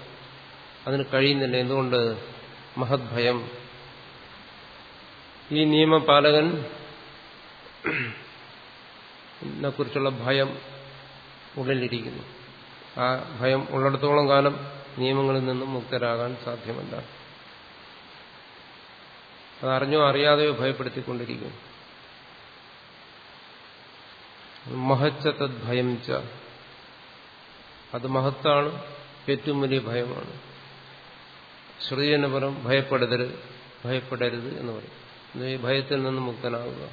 അതിന് കഴിയുന്നില്ല. എന്തുകൊണ്ട്? മഹത് ഭയം. ഈ നിയമപാലകൻ കുറിച്ചുള്ള ഭയം ഉള്ളിലിരിക്കുന്നു. ആ ഭയം ഉള്ളിടത്തോളം കാലം നിയമങ്ങളിൽ നിന്നും മുക്തരാകാൻ സാധ്യമല്ല. അതറിഞ്ഞോ അറിയാതെയോ ഭയപ്പെടുത്തിക്കൊണ്ടിരിക്കും മഹച്ച തദ്ഭയം ച. അത് മഹത്താണ് ഏറ്റവും വലിയ ഭയമാണ്. ശ്രുതി എന്ന് പറയും ഭയപ്പെടരുത് ഭയപ്പെടരുത് എന്ന് പറയും. ഈ ഭയത്തിൽ നിന്ന് മുക്തനാവുക.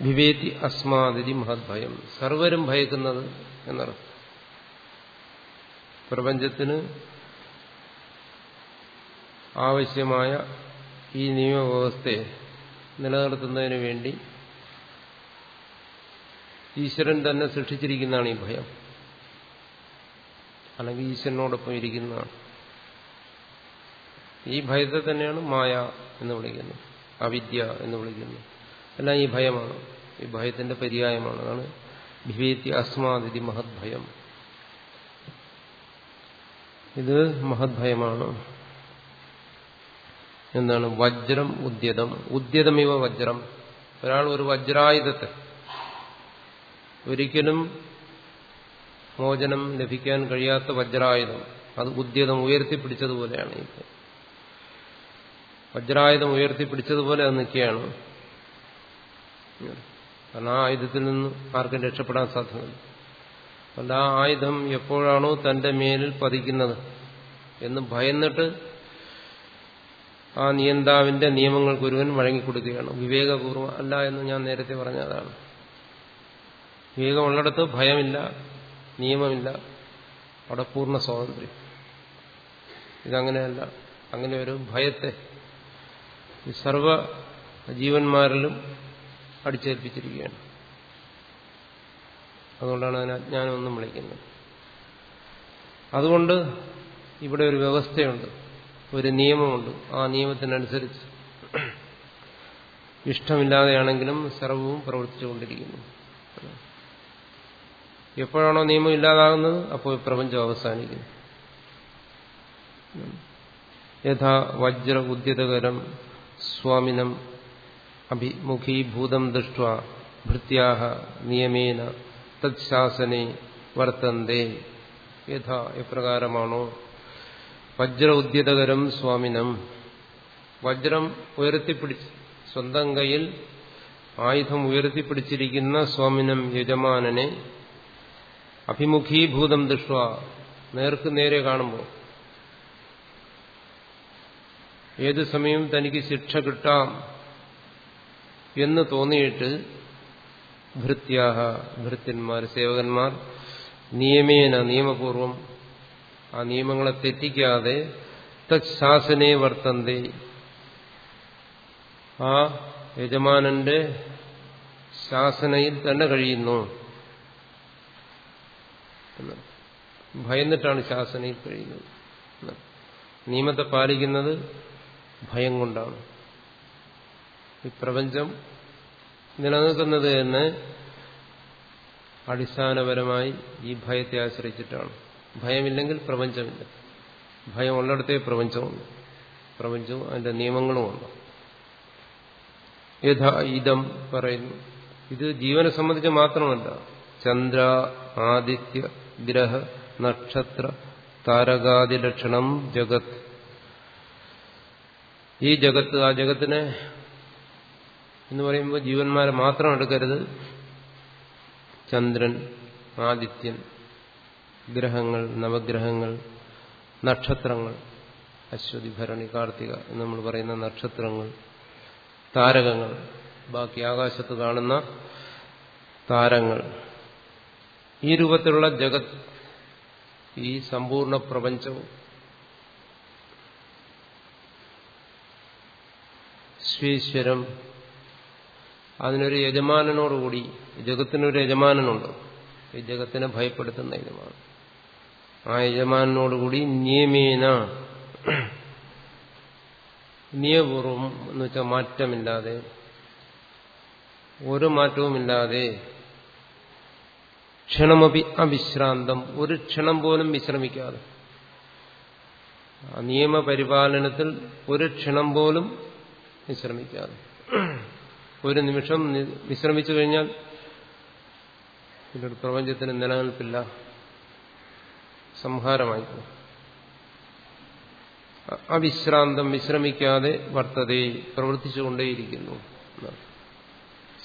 വിവേതി അസ്മാതിരി മഹത് ഭയം. സർവരും ഭയക്കുന്നത് എന്നർത്ഥം. പ്രപഞ്ചത്തിന് ആവശ്യമായ ഈ നിയമവ്യവസ്ഥയെ നിലനിർത്തുന്നതിന് വേണ്ടി ഈശ്വരൻ തന്നെ സൃഷ്ടിച്ചിരിക്കുന്നതാണ് ഈ ഭയം. അല്ലെങ്കിൽ ഈശ്വരനോടൊപ്പം ഇരിക്കുന്നതാണ്. ഈ ഭയത്തെ തന്നെയാണ് മായ എന്ന് വിളിക്കുന്നത്. അവിദ്യ എന്ന് വിളിക്കുന്നത്. എല്ലാം ഈ ഭയമാണ്. ഈ ഭയത്തിന്റെ പര്യായമാണ്. അതാണ് ഭിവേത്തി അസ്മാതിഥി മഹത് ഭയം. ഇത് മഹത് ഭയമാണ്. എന്താണ്? വജ്രം ഉദ്യതം. ഉദ്യതമിവ വജ്രം. ഒരാൾ ഒരു വജ്രായുധത്തെ ഒരിക്കലും മോചനം ലഭിക്കാൻ കഴിയാത്ത വജ്രായുധം. അത് ഉദ്യതം ഉയർത്തിപ്പിടിച്ചതുപോലെയാണ് ഇത് വജ്രായുധം ഉയർത്തിപ്പിടിച്ചതുപോലെ അത് നിൽക്കുകയാണ്. കാരണം ആ ആയുധത്തിൽ നിന്ന് ആർക്കും രക്ഷപ്പെടാൻ സാധ്യമല്ല. അല്ല ആ ആയുധം എപ്പോഴാണോ തന്റെ മേലിൽ പതിക്കുന്നത് എന്ന് ഭയന്നിട്ട് ആ നിയന്താവിന്റെ നിയമങ്ങൾക്ക് ഒരുവൻ വഴങ്ങിക്കൊടുക്കുകയാണ്. വിവേകപൂർവം അല്ല എന്ന് ഞാൻ നേരത്തെ പറഞ്ഞതാണ്. വിവേകമുള്ളിടത്ത് ഭയമില്ല. നിയമമില്ല. അവിടെ പൂർണ സ്വാതന്ത്ര്യം. ഇതങ്ങനെയല്ല. അങ്ങനെ ഒരു ഭയത്തെ സർവ ജീവന്മാരിലും അടിച്ചേൽപ്പിച്ചിരിക്കുകയാണ്. അതുകൊണ്ടാണ് അതിനെ അജ്ഞാനമെന്നും വിളിക്കുന്നത്. അതുകൊണ്ട് ഇവിടെ ഒരു വ്യവസ്ഥയുണ്ട്. ഒരു നിയമമുണ്ട്. ആ നിയമത്തിനനുസരിച്ച് ഇഷ്ടമില്ലാതെയാണെങ്കിലും സർവവും പ്രവർത്തിച്ചുകൊണ്ടിരിക്കുന്നു. എപ്പോഴാണോ നിയമം ഇല്ലാതാകുന്നത്? അപ്പോൾ പ്രപഞ്ചം അവസാനിക്കുന്നു. യഥാ വജ്ര ഉദ്യതകരം സ്വാമിനം അഭിമുഖീഭൂതം ദൃഷ്ട ഭൃത്യാഹ നിയമേന തത്ശാസനെ വർത്തന്തേ. യഥാ എപ്രകാരമാണോ? വജ്ര ഉദ്യതകരം സ്വാമിനം. വജ്രം ഉയർത്തിപ്പിടിച്ച് സ്വന്തം കയ്യിൽ ആയുധം ഉയർത്തിപ്പിടിച്ചിരിക്കുന്ന സ്വാമിനം യജമാനനെ അഭിമുഖീഭൂതം ദൃഷ്ട നേർക്ക് നേരെ കാണുമ്പോൾ. ഏതു സമയം തനിക്ക് ശിക്ഷ കിട്ടാം എന്ന് തോന്നിയിട്ട് ഭൃത്യാഹ ഭൃത്യന്മാർ സേവകന്മാർ നിയമേന നിയമപൂർവം ആ നിയമങ്ങളെ തെറ്റിക്കാതെ തത്ശാസനെ വർത്തന്തി. ആ യജമാനന്റെ ശാസനയിൽ തന്നെ കഴിയുന്നു. ഭയന്നിട്ടാണ് ശാസനയിൽ കഴിയുന്നത്. നിയമത്തെ പാലിക്കുന്നത് ഭയം കൊണ്ടാണ്. ഈ പ്രപഞ്ചം നിലനിൽക്കുന്നത് തന്നെ അടിസ്ഥാനപരമായി ഈ ഭയത്തെ ആശ്രയിച്ചിട്ടാണ്. ഭയമില്ലെങ്കിൽ പ്രപഞ്ചമില്ല. ഭയം ഉള്ളിടത്തേ പ്രപഞ്ചമുണ്ട്. പ്രപഞ്ചവും അതിന്റെ നിയമങ്ങളുമുണ്ട്. യഥാ ഇതം പറയുന്നു. ഇത് ജീവനെ സംബന്ധിച്ച് മാത്രമല്ല. ചന്ദ്ര ആദിത്യ ഗ്രഹ നക്ഷത്ര താരകാദി ലക്ഷണം ജഗത്. ഈ ജഗത്ത് ആ ജഗത്തിനെ എന്ന് പറയുമ്പോൾ ജീവന്മാരെ മാത്രം എടുക്കരുത്. ചന്ദ്രൻ ആദിത്യൻ ഗ്രഹങ്ങൾ നവഗ്രഹങ്ങൾ നക്ഷത്രങ്ങൾ അശ്വതി ഭരണി കാർത്തിക എന്ന് നമ്മൾ പറയുന്ന നക്ഷത്രങ്ങൾ താരകങ്ങൾ. ബാക്കി ആകാശത്ത് കാണുന്ന താരങ്ങൾ. ഈ രൂപത്തിലുള്ള ജഗത് ഈ സമ്പൂർണ പ്രപഞ്ചവും ശ്രീശ്വരം അതിനൊരു യജമാനനോടുകൂടി ജഗത്തിനൊരു യജമാനനുണ്ട്. ഈ ജഗത്തിനെ ഭയപ്പെടുത്തുന്ന യജമാനൻ ആ യജമാനോടുകൂടി നിയമേന നിയപൂർവം എന്ന് വെച്ചാൽ മാറ്റമില്ലാതെ ഒരു മാറ്റവുമില്ലാതെ ക്ഷണമപി അവിശ്രാന്തം. ഒരു ക്ഷണം പോലും വിശ്രമിക്കാതെ. നിയമപരിപാലനത്തിൽ ഒരു ക്ഷണം പോലും വിശ്രമിക്കാതെ. ഒരു നിമിഷം വിശ്രമിച്ചു കഴിഞ്ഞാൽ ഇതൊരു പ്രപഞ്ചത്തിന് നിലനിൽപ്പില്ല. സംഹാരമായി അവിശ്രാന്തം വിശ്രമിക്കാതെ വർത്തതയെ പ്രവർത്തിച്ചുകൊണ്ടേയിരിക്കുന്നു.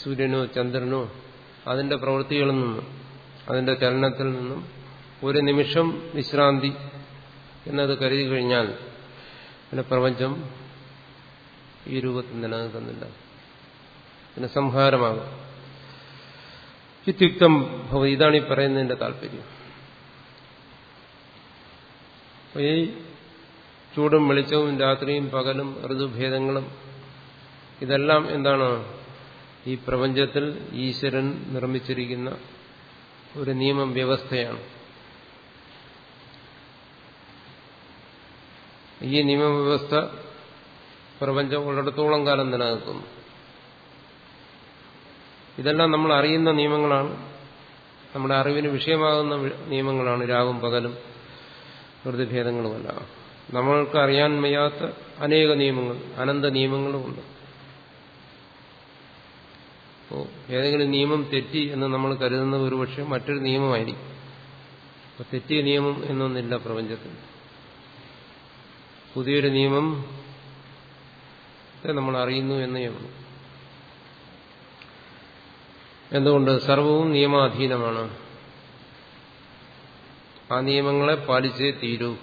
സൂര്യനോ ചന്ദ്രനോ അതിന്റെ പ്രവൃത്തികളിൽ നിന്നും അതിന്റെ ചലനത്തിൽ നിന്നും ഒരു നിമിഷം വിശ്രാന്തി എന്നത് കരുതി കഴിഞ്ഞാൽ പിന്നെ പ്രപഞ്ചം ഈ രൂപത്തിൽ നിലനിൽക്കുന്നില്ല. പിന്നെ സംഹാരമാകും. ഇത്യുക്തം ഭവ ഇതാണ് ഈ പറയുന്നതിന്റെ താല്പര്യം. ഈ ചൂടും വെളിച്ചവും രാത്രിയും പകലും ഋതുഭേദങ്ങളും ഇതെല്ലാം എന്താണ്? ഈ പ്രപഞ്ചത്തിൽ ഈശ്വരൻ നിർമ്മിച്ചിരിക്കുന്ന ഒരു നിയമം വ്യവസ്ഥയാണ്. ഈ നിയമവ്യവസ്ഥ പ്രപഞ്ചം ഉള്ളിടത്തോളം കാലം നിലനിൽക്കുന്നു. ഇതെല്ലാം നമ്മൾ അറിയുന്ന നിയമങ്ങളാണ്. നമ്മുടെ അറിവിന് വിഷയമാകുന്ന നിയമങ്ങളാണ് രാവും പകലും ഋതുഭേദങ്ങളുമല്ല നമ്മൾക്ക് അറിയാൻ വയ്യാത്ത അനേക നിയമങ്ങൾ അനന്ത നിയമങ്ങളുമുണ്ട്. അപ്പോൾ ഏതെങ്കിലും നിയമം തെറ്റി എന്ന് നമ്മൾ കരുതുന്നത് ഒരുപക്ഷെ മറ്റൊരു നിയമമായിരിക്കും. അപ്പോൾ തെറ്റിയ നിയമം എന്നൊന്നില്ല പ്രപഞ്ചത്തിൽ. പുതിയൊരു നിയമം നമ്മൾ അറിയുന്നു എന്നേ ഉള്ളൂ. എന്തുകൊണ്ട്? സർവവും നിയമാധീനമാണ്. ആ നിയമങ്ങളെ പാലിച്ചേ തീരൂ.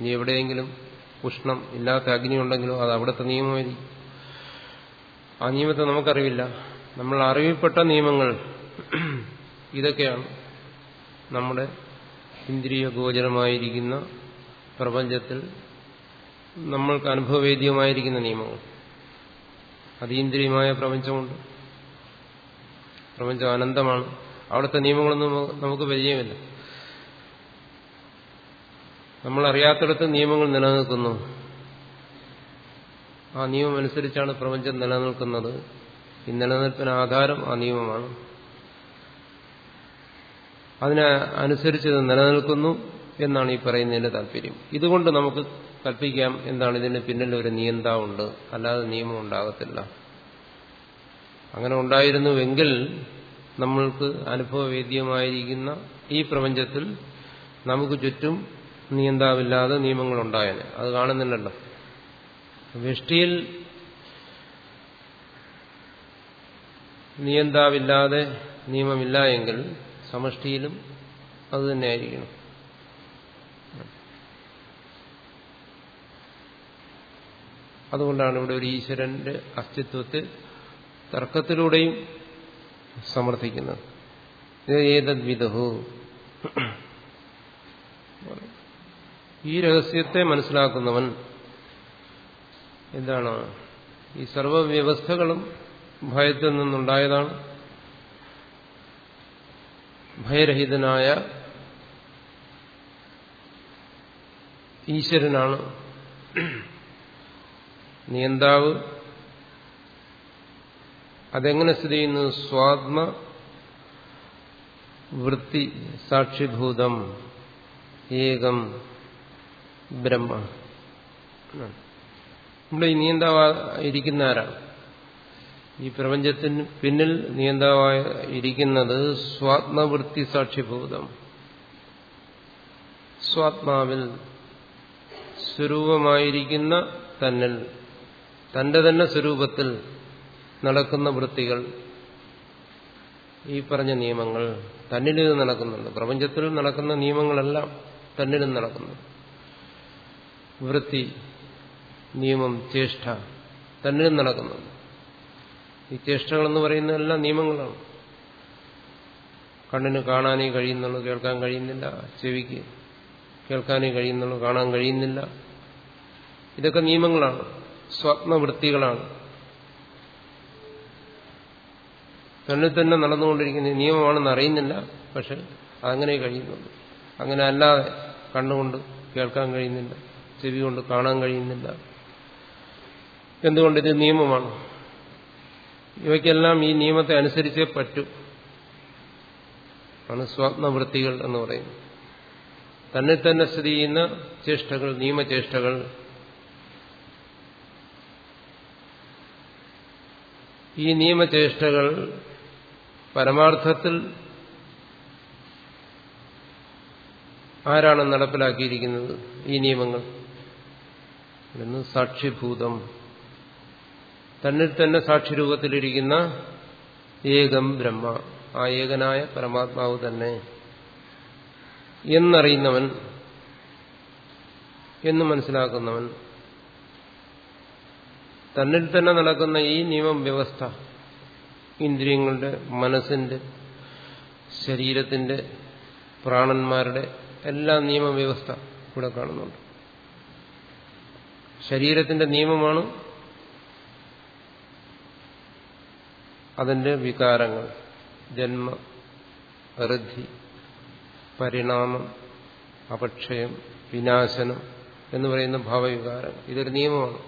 ഇനി എവിടെയെങ്കിലും ഉഷ്ണം ഇല്ലാത്ത അഗ്നി ഉണ്ടെങ്കിലും അത് അവിടുത്തെ നിയമമായിരിക്കും. ആ നിയമത്തെ നമുക്കറിവില്ല. നമ്മൾ അറിവിൽപ്പെട്ട നിയമങ്ങൾ ഇതൊക്കെയാണ് നമ്മുടെ ഇന്ദ്രിയ ഗോചരമായിരിക്കുന്ന പ്രപഞ്ചത്തിൽ നമ്മൾക്ക് അനുഭവവേദ്യമായിരിക്കുന്ന നിയമങ്ങൾ. അതീന്ദ്രിയമായ പ്രപഞ്ചമുണ്ട്. പ്രപഞ്ചം അനന്തമാണ്. അവിടുത്തെ നിയമങ്ങളൊന്നും നമുക്ക് പരിചയമില്ല. നമ്മൾ അറിയാത്തിടത്ത് നിയമങ്ങൾ നിലനിൽക്കുന്നു. ആ നിയമം അനുസരിച്ചാണ് പ്രപഞ്ചം നിലനിൽക്കുന്നത്. ഈ നിലനിൽപ്പിന് ആധാരം ആ നിയമമാണ്. അതിനെ അനുസരിച്ച് നിലനിൽക്കുന്നു എന്നാണ് ഈ പറയുന്നതിന്റെ താല്പര്യം. ഇതുകൊണ്ട് നമുക്ക് കൽപ്പിക്കാം എന്താണ് ഇതിന് പിന്നിൽ ഒരു നിയന്താവുണ്ട്. അല്ലാതെ നിയമം ഉണ്ടാകത്തില്ല. അങ്ങനെ ഉണ്ടായിരുന്നുവെങ്കിൽ നമ്മൾക്ക് അനുഭവവേദ്യമായിരിക്കുന്ന ഈ പ്രപഞ്ചത്തിൽ നമുക്ക് ചുറ്റും നിയന്താവില്ലാതെ നിയമങ്ങൾ ഉണ്ടായനെ അത് കാണുന്നില്ലല്ലോ. വൃഷ്ടിയിൽ നിയന്താവില്ലാതെ നിയമമില്ല എങ്കിൽ സമഷ്ടിയിലും അത് തന്നെയായിരിക്കണം. അതുകൊണ്ടാണ് ഇവിടെ ഒരു ഈശ്വരന്റെ അസ്തിത്വത്തെ തർക്കത്തിലൂടെയും സമർത്ഥിക്കുന്നത്. ഏതദ്വിധു ഈ രഹസ്യത്തെ മനസ്സിലാക്കുന്നവൻ എന്താണ്? ഈ സർവവ്യവസ്ഥകളും ഭയത്തിൽ നിന്നുണ്ടായതാണ്. ഭയരഹിതനായ ഈശ്വരനാണ് നിയന്താവ്. അതെങ്ങനെ സ്ഥിതി ചെയ്യുന്നു? സ്വാത്മ വൃത്തി സാക്ഷിഭൂതം ഏകം ബ്രഹ്മ. നമ്മുടെ ഈ നിയന്താവായിരിക്കുന്ന ആരാണ് ഈ പ്രപഞ്ചത്തിന് പിന്നിൽ നിയന്താവായി ഇരിക്കുന്നത് സ്വാത്മവൃത്തി സാക്ഷിഭൂതം. സ്വാത്മാവിൽ സ്വരൂപമായിരിക്കുന്ന തന്നിൽ തന്റെ തന്നെ സ്വരൂപത്തിൽ നടക്കുന്ന വൃത്തികൾ ഈ പറഞ്ഞ നിയമങ്ങൾ തന്നിലും നടക്കുന്നുണ്ട്. പ്രപഞ്ചത്തിൽ നടക്കുന്ന നിയമങ്ങളെല്ലാം തന്നിലും നടക്കുന്നു വൃത്തി നിയമം ചേഷ്ട തന്നിലും നടക്കുന്നു ഈ ചേഷ്ടകളെന്ന് പറയുന്നതെല്ലാം നിയമങ്ങളാണ്. കണ്ണിന് കാണാനേ കഴിയുന്നുള്ളൂ കേൾക്കാൻ കഴിയുന്നില്ല ചെവിക്ക് കേൾക്കാനേ കഴിയുന്നുള്ളൂ കാണാൻ കഴിയുന്നില്ല. ഇതൊക്കെ നിയമങ്ങളാണ് സ്വപ്നവൃത്തികളാണ്. തന്നിൽ തന്നെ നടന്നുകൊണ്ടിരിക്കുന്ന നിയമമാണെന്ന് അറിയുന്നില്ല പക്ഷെ അതങ്ങനെ കഴിയുന്നുള്ളൂ അങ്ങനെ അല്ലാതെ കണ്ണുകൊണ്ട് കേൾക്കാൻ കഴിയുന്നില്ല. ചെവി കൊണ്ട് കാണാൻ കഴിയുന്നില്ല. എന്തുകൊണ്ട് ഇത് നിയമമാണ്? ഇവയ്ക്കെല്ലാം ഈ നിയമത്തെ അനുസരിച്ചേ പറ്റൂ. ആണ് സ്വപ്നവൃത്തികൾ എന്ന് പറയുന്നത്. തന്നെ തന്നെ സ്ഥിതി ചെയ്യുന്ന ചേഷ്ടകൾ നിയമചേഷ്ടകൾ. ഈ നിയമചേഷ്ടകൾ പരമാർത്ഥത്തിൽ ആരാണ് നടപ്പിലാക്കിയിരിക്കുന്നത്? ഈ നിയമങ്ങൾ. ഇന്ന് സാക്ഷിഭൂതം. തന്നിൽ തന്നെ സാക്ഷിരൂപത്തിലിരിക്കുന്ന ഏകം ബ്രഹ്മ. ആ ഏകനായ പരമാത്മാവ് തന്നെ. എന്നറിയുന്നവൻ എന്ന് മനസ്സിലാക്കുന്നവൻ. തന്നിൽ തന്നെ നടക്കുന്ന ഈ നിയമം വ്യവസ്ഥ ഇന്ദ്രിയങ്ങളുടെ മനസ്സിന്റെ ശരീരത്തിന്റെ പ്രാണന്മാരുടെ എല്ലാ നിയമവ്യവസ്ഥ ഇവിടെ കാണുന്നുണ്ട്. ശരീരത്തിന്റെ നിയമമാണ്. അതിന്റെ വികാരങ്ങൾ. ജന്മ ഋദ്ധി പരിണാമം അപക്ഷയം വിനാശനം എന്ന് പറയുന്ന ഭാവവികാരം ഇതൊരു നിയമമാണ്.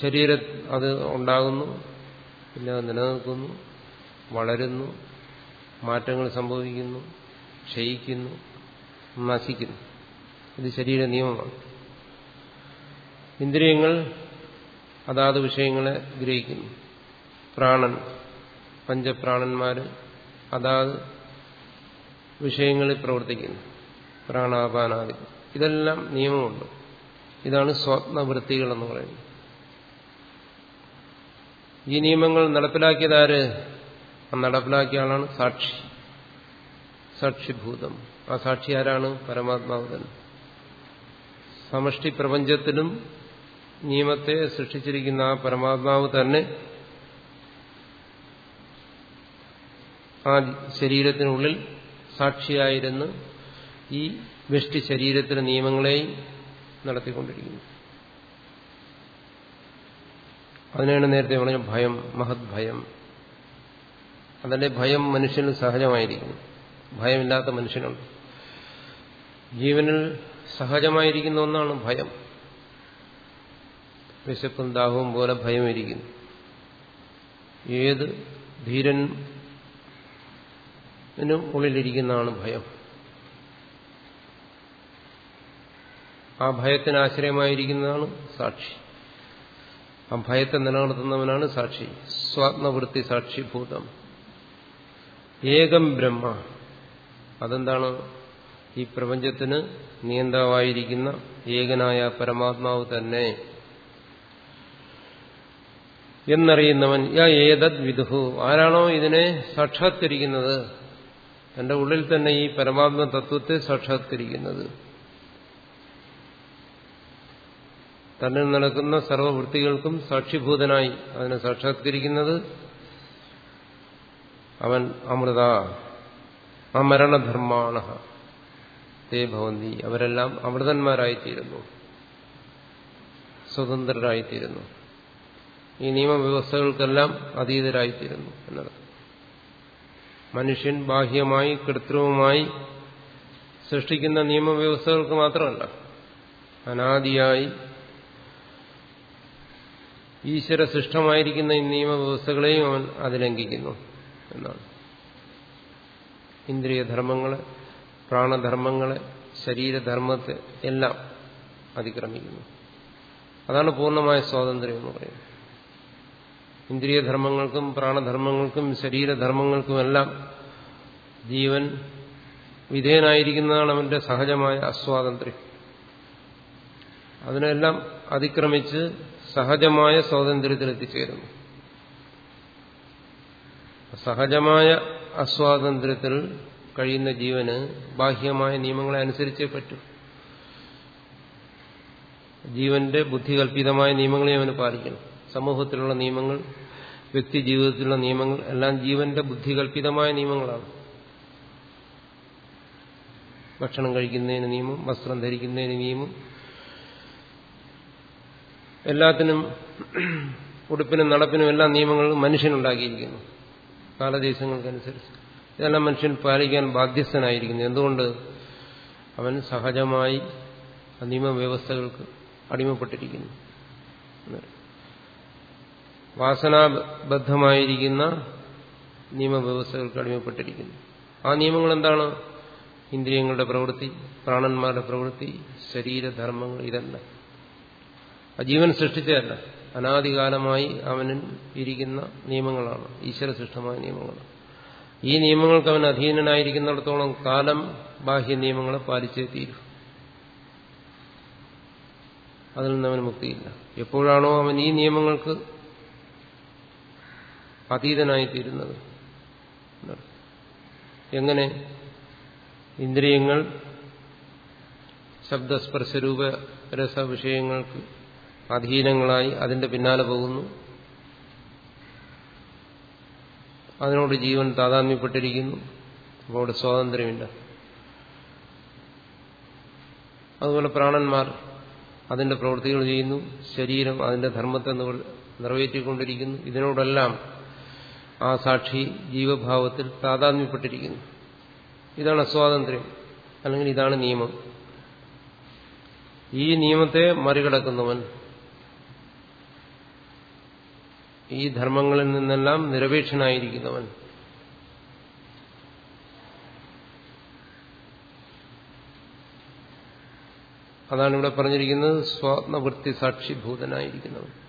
ശരീര അത് ഉണ്ടാകുന്നു പിന്നെ അത് നിലനിൽക്കുന്നു വളരുന്നു മാറ്റങ്ങൾ സംഭവിക്കുന്നു ക്ഷയിക്കുന്നു നശിക്കുന്നു. ഇത് ശരീര നിയമമാണ്. ഇന്ദ്രിയങ്ങൾ അതാത് വിഷയങ്ങളെ ഗ്രഹിക്കുന്നു. പ്രാണൻ പഞ്ചപ്രാണന്മാർ അതാത് വിഷയങ്ങളിൽ പ്രവർത്തിക്കുന്നു. പ്രാണാപാനാദി. ഇതെല്ലാം നിയമമുണ്ട്. ഇതാണ് സ്വപ്നവൃത്തികൾ എന്ന് പറയുന്നത്. ഈ നിയമങ്ങൾ നടപ്പിലാക്കിയതാര്? ആ നടപ്പിലാക്കിയ ആളാണ് സാക്ഷി. സാക്ഷിഭൂതം. ആ സാക്ഷി ആരാണ്? പരമാത്മാവ് തന്നെ. സമഷ്ടി പ്രപഞ്ചത്തിലും നിയമത്തെ സൃഷ്ടിച്ചിരിക്കുന്ന ആ പരമാത്മാവ് തന്നെ ആ ശരീരത്തിനുള്ളിൽ സാക്ഷിയായിരുന്നു ഈ വെഷ്ടി ശരീരത്തിലെ നിയമങ്ങളെയും നടത്തിക്കൊണ്ടിരിക്കുന്നു. അതിനാണ് നേരത്തെ പറഞ്ഞ ഭയം മഹത് ഭയം. അതിന്റെ ഭയം മനുഷ്യന് സഹജമായിരിക്കുന്നു. ഭയമില്ലാത്ത മനുഷ്യനുണ്ട്. ജീവനിൽ സഹജമായിരിക്കുന്ന ഒന്നാണ് ഭയം. വിശപ്പും ദാഹവും പോലെ ഭയം ഇരിക്കുന്നു ഏത് ധീരൻ ഉള്ളിലിരിക്കുന്നതാണ് ഭയം. ആ ഭയത്തിന് ആശ്രയമായിരിക്കുന്നതാണ് സാക്ഷി. ആ ഭയത്തെ നിലനിർത്തുന്നവനാണ് സാക്ഷി. സ്വാത്മവൃത്തി സാക്ഷിഭൂതം ഏകം ബ്രഹ്മ. അതെന്താണ്? ഈ പ്രപഞ്ചത്തിന് നിയന്താവായിരിക്കുന്ന ഏകനായ പരമാത്മാവ് തന്നെ. എന്നറിയുന്നവൻ യാ ഏതദ് വിദുഹു? ആരാണോ ഇതിനെ സാക്ഷാത്കരിക്കുന്നത്? തന്റെ ഉള്ളിൽ തന്നെ ഈ പരമാത്മ തത്വത്തെ സാക്ഷാത്കരിക്കുന്നത്. തന്നിൽ നടക്കുന്ന സർവവൃത്തികൾക്കും സാക്ഷിഭൂതനായി അതിനെ സാക്ഷാത്കരിക്കുന്നത് അവൻ അമൃത അമരണധർമാണ തേ ഭവന്തി അവരെല്ലാം അമൃതന്മാരായിത്തീരുന്നു സ്വതന്ത്രരായിത്തീരുന്നു. ഈ നിയമവ്യവസ്ഥകൾക്കെല്ലാം അതീതരായിത്തീരുന്നു എന്നർത്ഥം മനുഷ്യൻ ബാഹ്യമായി കൃത്രിമമായി സൃഷ്ടിക്കുന്ന നിയമവ്യവസ്ഥകൾക്ക് മാത്രമല്ല അനാദിയായി ഈശ്വര സൃഷ്ടമായിരിക്കുന്ന ഈ നിയമവ്യവസ്ഥകളെയും അവൻ അതിലംഘിക്കുന്നു എന്നാണ്. ഇന്ദ്രിയധർമ്മങ്ങളെ പ്രാണധർമ്മങ്ങളെ ശരീരധർമ്മത്തെ എല്ലാം അതിക്രമിക്കുന്നു. അതാണ് പൂർണമായ സ്വാതന്ത്ര്യം എന്ന് പറയുന്നത്. ഇന്ദ്രിയധർമ്മങ്ങൾക്കും പ്രാണധർമ്മങ്ങൾക്കും ശരീരധർമ്മങ്ങൾക്കുമെല്ലാം ജീവൻ വിധേയനായിരിക്കുന്നതാണ് അവന്റെ സഹജമായ അസ്വാതന്ത്ര്യം അതിനെല്ലാം അതിക്രമിച്ച് സഹജമായ സ്വാതന്ത്ര്യത്തിൽ എത്തിച്ചേരുന്നു സഹജമായ അസ്വാതന്ത്ര്യത്തിൽ കഴിയുന്ന ജീവന് ബാഹ്യമായ നിയമങ്ങളെ അനുസരിച്ചേ പറ്റൂ. ജീവന്റെ ബുദ്ധികൽപിതമായ നിയമങ്ങളെ അവന് പാലിക്കണം. സമൂഹത്തിലുള്ള നിയമങ്ങൾ വ്യക്തി ജീവിതത്തിലുള്ള നിയമങ്ങൾ എല്ലാം ജീവന്റെ ബുദ്ധികൽപിതമായ നിയമങ്ങളാണ്. ഭക്ഷണം കഴിക്കുന്നതിന് നിയമം വസ്ത്രം ധരിക്കുന്നതിന് നിയമം. എല്ലാത്തിനും ഉടുപ്പിനും നടപ്പിനും എല്ലാ നിയമങ്ങളും മനുഷ്യനുണ്ടാക്കിയിരിക്കുന്നു. കാലദേശങ്ങൾക്കനുസരിച്ച് ഇതെല്ലാം മനുഷ്യൻ പാലിക്കാൻ ബാധ്യസ്ഥനായിരിക്കുന്നു. എന്തുകൊണ്ട്? അവൻ സഹജമായി നിയമവ്യവസ്ഥകൾക്ക് അടിമപ്പെട്ടിരിക്കുന്നു. വാസനാബദ്ധമായിരിക്കുന്ന നിയമവ്യവസ്ഥകൾക്ക് അടിമപ്പെട്ടിരിക്കുന്നു ആ നിയമങ്ങൾ എന്താണ് ഇന്ദ്രിയങ്ങളുടെ പ്രവൃത്തി പ്രാണന്മാരുടെ പ്രവൃത്തി ശരീരധർമ്മങ്ങൾ ഇതെല്ലാം. ജീവൻ സൃഷ്ടിച്ചതല്ല. അനാദികാലമായി അവനിൽ ഇരിക്കുന്ന നിയമങ്ങളാണ്. ഈശ്വര സൃഷ്ടമായ നിയമങ്ങളാണ്. ഈ നിയമങ്ങൾക്ക് അവൻ അധീനനായിരിക്കുന്നിടത്തോളം കാലം ബാഹ്യ നിയമങ്ങളെ പാലിച്ചേ തീരും. അതിൽ നിന്ന് അവന് മുക്തിയില്ല. എപ്പോഴാണോ അവൻ ഈ നിയമങ്ങൾക്ക് അതീതനായിത്തീരുന്നത്. എങ്ങനെ? ഇന്ദ്രിയങ്ങൾ ശബ്ദസ്പർശരൂപ രസ വിഷയങ്ങൾക്ക് അധീനങ്ങളായി അതിന്റെ പിന്നാലെ പോകുന്നു. അതിനോട് ജീവൻ താതാമ്യപ്പെട്ടിരിക്കുന്നു അപ്പോൾ അവിടെ സ്വാതന്ത്ര്യമില്ല. അതുപോലെ പ്രാണന്മാർ അതിന്റെ പ്രവൃത്തികൾ ചെയ്യുന്നു. ശരീരം അതിന്റെ ധർമ്മത്തെ നിറവേറ്റിക്കൊണ്ടിരിക്കുന്നു. ഇതിനോടെല്ലാം ആ സാക്ഷി ജീവഭാവത്തിൽ താതാത്മ്യപ്പെട്ടിരിക്കുന്നു ഇതാണ് സ്വാതന്ത്ര്യം അല്ലെങ്കിൽ ഇതാണ് നിയമം. ഈ നിയമത്തെ മറികടക്കുന്നവൻ ഈ ധർമ്മങ്ങളിൽ നിന്നെല്ലാം നിരപേക്ഷനായിരിക്കുന്നവൻ. അതാണ് ഇവിടെ പറഞ്ഞിരിക്കുന്നത് സ്വാത്മവൃത്തി സാക്ഷിഭൂതനായിരിക്കുന്നവൻ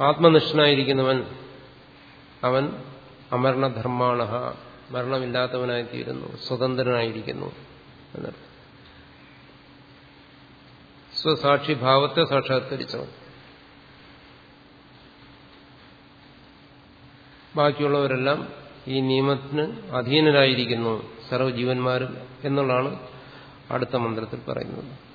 ആത്മനിഷ്ഠനായിരിക്കുന്നവൻ അവൻ അമരണധർമാണ മരണമില്ലാത്തവനായിത്തീരുന്നു സ്വതന്ത്രനായിരിക്കുന്നു എന്നർത്ഥം. സ്വസാക്ഷിഭാവത്തെ സാക്ഷാത്കരിച്ചവൻ. ബാക്കിയുള്ളവരെല്ലാം ഈ നിയമത്തിന് അധീനരായിരിക്കുന്നു സർവജീവന്മാരും എന്നുള്ളതാണ് അടുത്ത മന്ത്രത്തിൽ പറയുന്നത്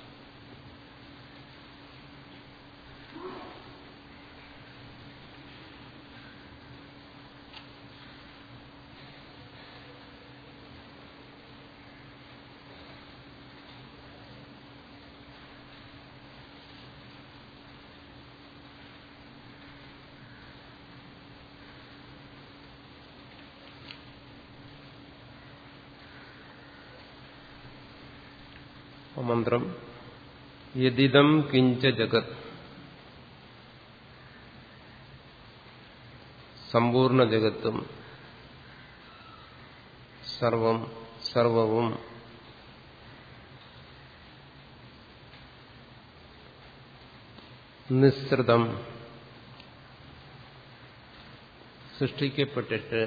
മന്ത്രം യദിദം കിഞ്ച ജഗത്. സമ്പൂർണ ജഗത്തും സർവം സർവവും നിസ്സൃതം സൃഷ്ടിക്കപ്പെട്ടിട്ട്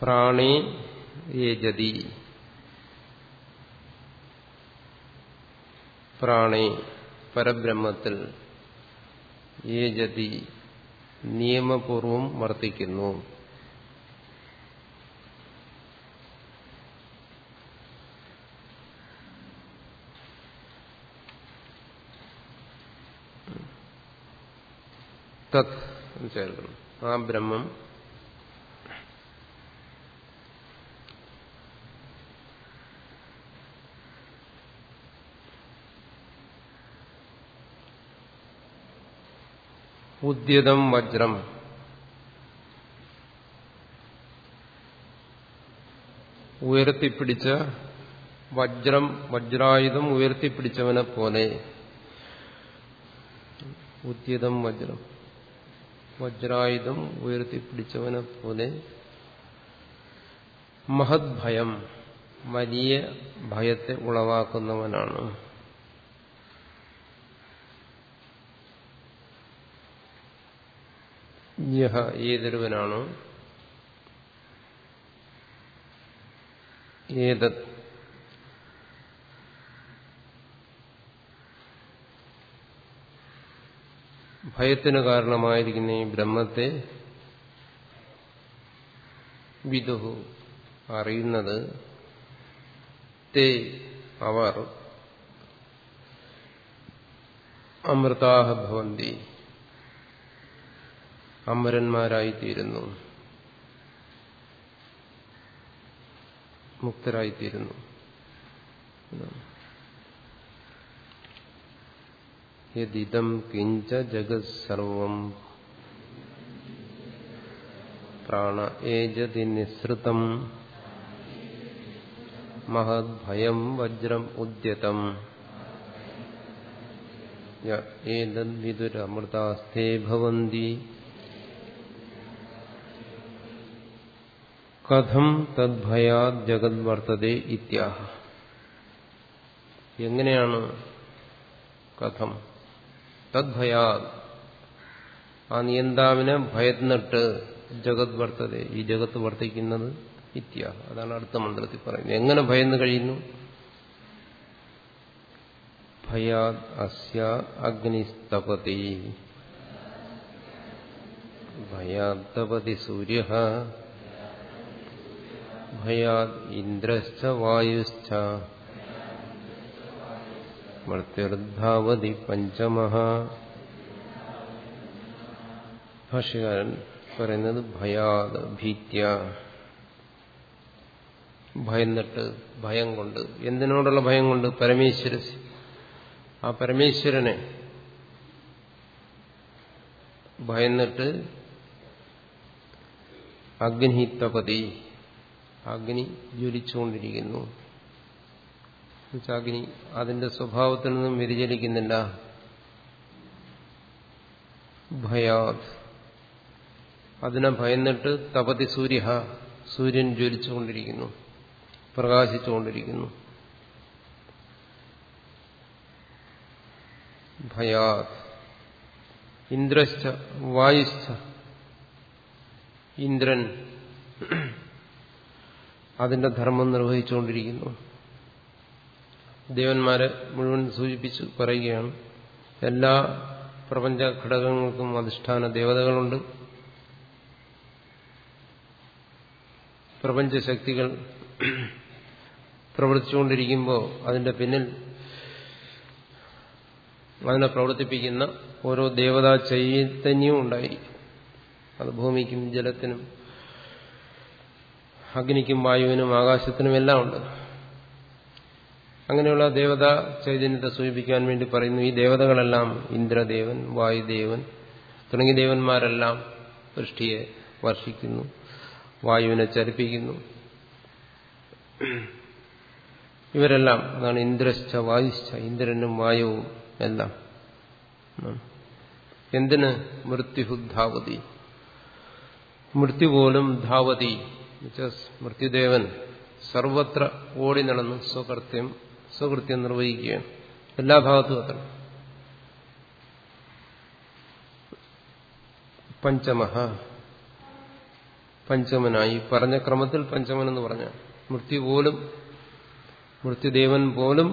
പ്രാണി യേജതി. പ്രാണി പരബ്രഹ്മത്തിൽ ഏജതി നിയമപൂർവം വർത്തിക്കുന്നു. തത് ചേർക്കണം. ആ ബ്രഹ്മം ഉദ്യതം വജ്രം. ഉയർത്തിപ്പിടിച്ച വജ്രം വജ്രായുധം ഉയർത്തിപ്പിടിച്ചവനെ പോലെ. ഉദ്യതം വജ്രം വജ്രായുധം ഉയർത്തിപ്പിടിച്ചവനെ പോലെ. മഹത് ഭയം വലിയ ഭയത്തെ ഉളവാക്കുന്നവനാണ്. യഹ ഏതൊരുവനാണോ ഏതത്? ഭയത്തിന് കാരണമായിരിക്കുന്ന ഈ ബ്രഹ്മത്തെ വിദുഹു അറിയുന്നത് തേ അവർ അമൃതാഹ ഭവന്തി. അമരന്മാരായിത്തീരുന്നു. മുക്തരായിത്തീരുന്നു. യദിദം കിഞ്ച ജഗത് സർവം. പ്രാണ ഏജതി നിസൃതം മഹദ്ഭയം വജ്രം ഉദ്യതം. ഏതദ്വിദുരമൃതാസ്ഥേ ഭവന്തി. കഥം തദ്ഭയാ ജഗത് വർത്തതേ ഇത്യാഹ. എങ്ങനെയാണ് കഥം? തദ്ഭയാ ആ നിയന്താവിനെ ഭയന്നിട്ട് ജഗത് വർത്തത ഈ ജഗത്ത് വർത്തിക്കുന്നത് ഇത്യാഹ. അതാണ് അടുത്ത മന്ത്രത്തിൽ പറയുന്നത്. എങ്ങനെ ഭയന്ന് കഴിയുന്നു? ഭയാത് അഗ്നിസ്തപതി. ഭയാത് തപതി സൂര്യ ഭയാത് ഇന്ദ്രശ്ച വായുശ്ച. മർത്യർദ്ധാവതി പഞ്ചമ ഭാഷ്യകാരൻ പറയുന്നത് ഭയാത് ഭീത്യ. ഭയം നട്ട് ഭയം കൊണ്ട്. എന്തിനോടുള്ള ഭയം കൊണ്ട്? പരമേശ്വര ആ പരമേശ്വരനെ ഭയന്നിട്ട് അഗ്നിത്തപതി അഗ്നി ജ്വലിച്ചുകൊണ്ടിരിക്കുന്നു. അഗ്നി അതിന്റെ സ്വഭാവത്തിൽ നിന്നും വ്യതിചലിക്കുന്നില്ല. ഭയാത്. അതിനെ ഭയന്നിട്ട് തപതി സൂര്യ സൂര്യൻ ജ്വലിച്ചുകൊണ്ടിരിക്കുന്നു പ്രകാശിച്ചുകൊണ്ടിരിക്കുന്നു. ഭയാത്. ഇന്ദ്രശ്ച വായുശ്ച ഇന്ദ്രൻ. അതിന്റെ ധർമ്മം നിർവഹിച്ചുകൊണ്ടിരിക്കുന്നു. ദേവന്മാരെ മുഴുവൻ സൂചിപ്പിച്ച് പറയുകയാണ് എല്ലാ പ്രപഞ്ച ഘടകങ്ങൾക്കും അധിഷ്ഠാന ദേവതകളുണ്ട്. പ്രപഞ്ചശക്തികൾ പ്രവർത്തിച്ചുകൊണ്ടിരിക്കുമ്പോൾ അതിന്റെ പിന്നിൽ അതിനെ പ്രവർത്തിപ്പിക്കുന്ന ഓരോ ദേവതാ ചൈതന്യവും ഉണ്ടായിരിക്കും. അത് ഭൂമിക്കും ജലത്തിനും അഗ്നിക്കും വായുവിനും ആകാശത്തിനും എല്ലാം ഉണ്ട്. അങ്ങനെയുള്ള ദേവത ചൈതന്യത്തെ സൂചിപ്പിക്കാൻ വേണ്ടി പറയുന്നു ഈ ദേവതകളെല്ലാം ഇന്ദ്രദേവൻ വായുദേവൻ തുടങ്ങിയ ദേവന്മാരെല്ലാം സൃഷ്ടിയെ വർഷിക്കുന്നു വായുവിനെ ചലിപ്പിക്കുന്നു ഇവരെല്ലാം അതാണ് ഇന്ദ്രശ്ച വായുശ്ച ഇന്ദ്രനും വായുവും എല്ലാം. എന്തിന് മൃത്യുധാവതി മൃത്യു പോലും ധാവതി. മൃത്യുദേവൻ സർവത്ര ഓടി നടന്നു സ്വകൃത്യം സ്വകൃത്യം നിർവഹിക്കുകയാണ്. എല്ലാ ഭാഗത്തും അത്ര. പഞ്ചമഹ പഞ്ചമനായി. പറഞ്ഞ ക്രമത്തിൽ പഞ്ചമൻ എന്ന് പറഞ്ഞ മൃത്യു പോലും മൃത്യുദേവൻ പോലും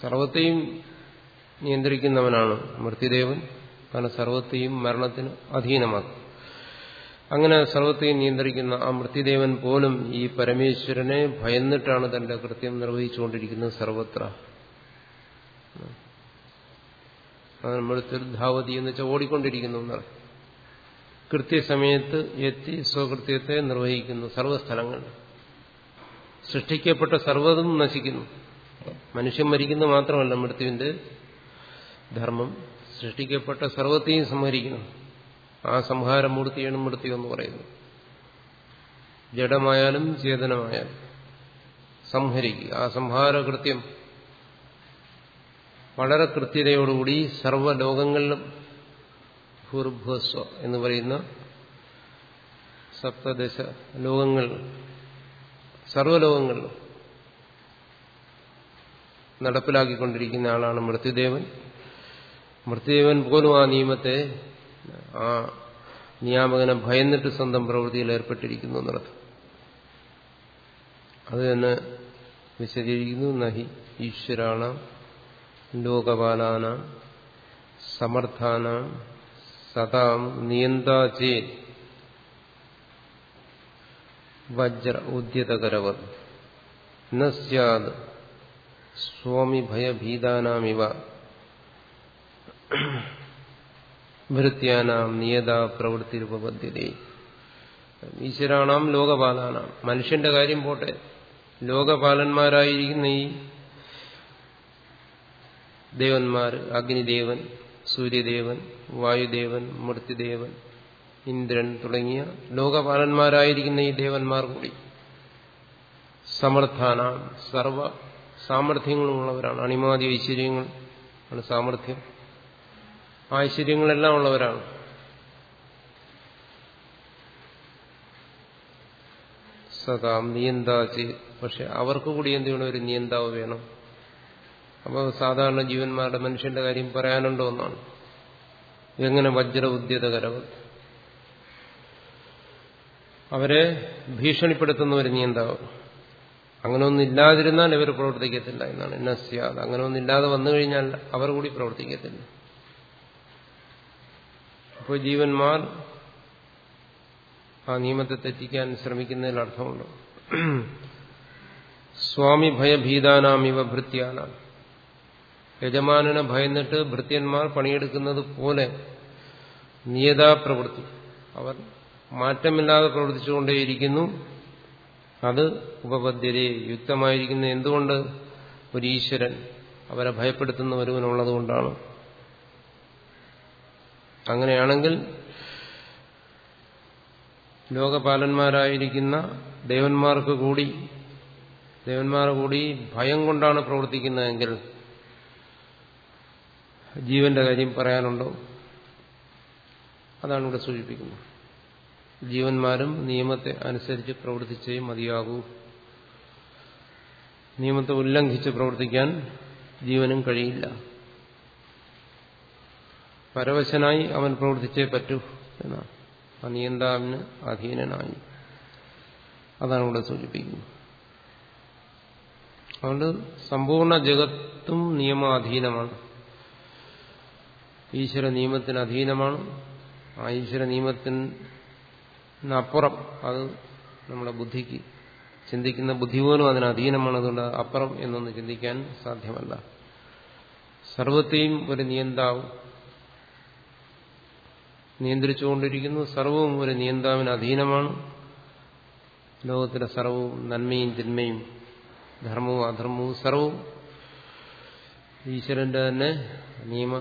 സർവത്തെയും നിയന്ത്രിക്കുന്നവനാണ് മൃത്യുദേവൻ കാരണം സർവത്തെയും മരണത്തിന് അധീനമാക്കും. അങ്ങനെ സർവത്തെയും നിയന്ത്രിക്കുന്ന ആ മൃത്യുദേവൻ പോലും ഈ പരമേശ്വരനെ ഭയന്നിട്ടാണ് തന്റെ കൃത്യം നിർവഹിച്ചുകൊണ്ടിരിക്കുന്നത് സർവത്ര. മൃത്യുധാവതി എന്ന് വെച്ചാൽ ഓടിക്കൊണ്ടിരിക്കുന്നു കൃത്യസമയത്ത് എത്തി സ്വകൃത്യത്തെ നിർവഹിക്കുന്നു സർവസ്ഥലങ്ങളിൽ സൃഷ്ടിക്കപ്പെട്ട സർവതും നശിക്കുന്നു. മനുഷ്യൻ മരിക്കുന്നത് മാത്രമല്ല മൃത്യുവിന്റെ ധർമ്മം. സൃഷ്ടിക്കപ്പെട്ട സർവത്തെയും സംഹരിക്കുന്നു. ആ സംഹാരമൂർത്തിയാണ് എണ്ണമൂർത്തി എന്ന് പറയുന്നത് ജഡമായാലും ചേതനമായാലും സംഹരിക്കുക. ആ സംഹാരകൃത്യം വളരെ കൃത്യതയോടുകൂടി സർവലോകങ്ങളിലും ഭൂർഭുവസ്വ എന്ന് പറയുന്ന സപ്തദശ ലോകങ്ങൾ സർവലോകങ്ങളിലും നടപ്പിലാക്കിക്കൊണ്ടിരിക്കുന്ന ആളാണ് മൃത്യുദേവൻ. മൃത്യുദേവൻ പോലും ആ നിയമത്തെ ആ നിയാമകനെ ഭയന്നിട്ട് സ്വന്തം പ്രവൃത്തിയിൽ ഏർപ്പെട്ടിരിക്കുന്നു എന്നർത്ഥം. അത് തന്നെ വിശദീകരിക്കുന്നു. നഹി ഈശ്വരാണ ലോകപാലാന സമർത്ഥാന സതാം നിയന്താചേ വജ്ര ഉദ്യതകരവർ സ്വാമി ഭയഭീതാനാമിവ. ഭൃത്യാനാം നിയത പ്രവൃത്തി പ്രവൃത്തിരുപബദ്ധ്യതേ ഈശ്വരാണാം ലോകപാലാനാം. മനുഷ്യന്റെ കാര്യം പോട്ടെ. ലോകപാലന്മാരായിരിക്കുന്ന ഈ ദേവന്മാർ അഗ്നിദേവൻ സൂര്യദേവൻ വായുദേവൻ മൃത്യുദേവൻ ഇന്ദ്രൻ തുടങ്ങിയ ലോകപാലന്മാരായിരിക്കുന്ന ഈ ദേവന്മാർ കൂടി സമർത്ഥാനാം. സർവ സാമർഥ്യങ്ങളുമുള്ളവരാണ്. അണിമാതി ഐശ്വര്യങ്ങൾ ആണ് സാമർഥ്യം. ഐശ്വര്യങ്ങളെല്ലാം ഉള്ളവരാണ്. സദാം നിയന്താച്ച് പക്ഷെ അവർക്ക് കൂടി എന്ത് വേണം ഒരു നിയന്താവ് വേണം. അപ്പോൾ സാധാരണ ജീവന്മാരുടെ മനുഷ്യന്റെ കാര്യം പറയാനുണ്ടോ എന്നാണ്. എങ്ങനെ വജ്ര അവരെ ഭീഷണിപ്പെടുത്തുന്ന ഒരു നിയന്താവ്. അങ്ങനെ ഒന്നില്ലാതിരുന്നാൽ ഇവർ പ്രവർത്തിക്കത്തില്ല എന്നാണ്. നസ്യാദ്. അങ്ങനെ ഒന്നില്ലാതെ വന്നു കഴിഞ്ഞാൽ അവർ കൂടി പ്രവർത്തിക്കത്തില്ല. അപ്പോൾ ജീവന്മാർ ആ നിയമത്തെ തെറ്റിക്കാൻ ശ്രമിക്കുന്നതിൽ അർത്ഥമുണ്ട്. സ്വാമി ഭയഭീതാനാം ഇവ ഭൃത്യാനാം. യജമാനനെ ഭയന്നിട്ട് ഭൃത്യന്മാർ പണിയെടുക്കുന്നത് പോലെ നിയതാ പ്രവൃത്തി. അവർ മാറ്റമില്ലാതെ പ്രവർത്തിച്ചുകൊണ്ടേയിരിക്കുന്നു. അത് ഉപപദ്ധ്യതയെ യുക്തമായിരിക്കുന്ന എന്തുകൊണ്ട്? ഒരു ഈശ്വരൻ അവരെ ഭയപ്പെടുത്തുന്ന ഒരുവനുള്ളതുകൊണ്ടാണ്. അങ്ങനെയാണെങ്കിൽ ലോകപാലന്മാരായിരിക്കുന്ന ദേവന്മാർക്ക് കൂടി ദേവന്മാർ കൂടി ഭയം കൊണ്ടാണ് പ്രവർത്തിക്കുന്നതെങ്കിൽ ജീവന്റെ കാര്യം പറയാനുണ്ടോ? അതാണ് ഇവിടെ സൂചിപ്പിക്കുന്നത്. ജീവന്മാരും നിയമത്തെ അനുസരിച്ച് പ്രവർത്തിച്ചേ മതിയാകൂ. നിയമത്തെ ഉല്ലംഘിച്ച് പ്രവർത്തിക്കാൻ ജീവനും കഴിയില്ല. പരവശനായി അവൻ പ്രവർത്തിച്ചേ പറ്റൂ എന്നാണ്. ആ അധീനനായി. അതാണ് ഇവിടെ സൂചിപ്പിക്കുന്നത്. അതുകൊണ്ട് സമ്പൂർണ ജഗത്തും നിയമാധീനമാണ്. ഈശ്വര നിയമത്തിന് അധീനമാണ്. ആ ഈശ്വര നിയമത്തിനപ്പുറം അത് നമ്മുടെ ബുദ്ധിക്ക് ചിന്തിക്കുന്ന ബുദ്ധി പോലും അതിന് അധീനമാണ്. അതുകൊണ്ട് അപ്പുറം എന്നൊന്ന് ചിന്തിക്കാൻ സാധ്യമല്ല. സർവത്തെയും ഒരു നിയന്താവും നിയന്ത്രിച്ചുകൊണ്ടിരിക്കുന്നു. സർവവും ഒരു നിയന്താവിന് അധീനമാണ്. ലോകത്തിലെ സർവവും നന്മയും തിന്മയും ധർമ്മവും അധർമ്മവും സർവവും ഈശ്വരന്റെ തന്നെ നിയമ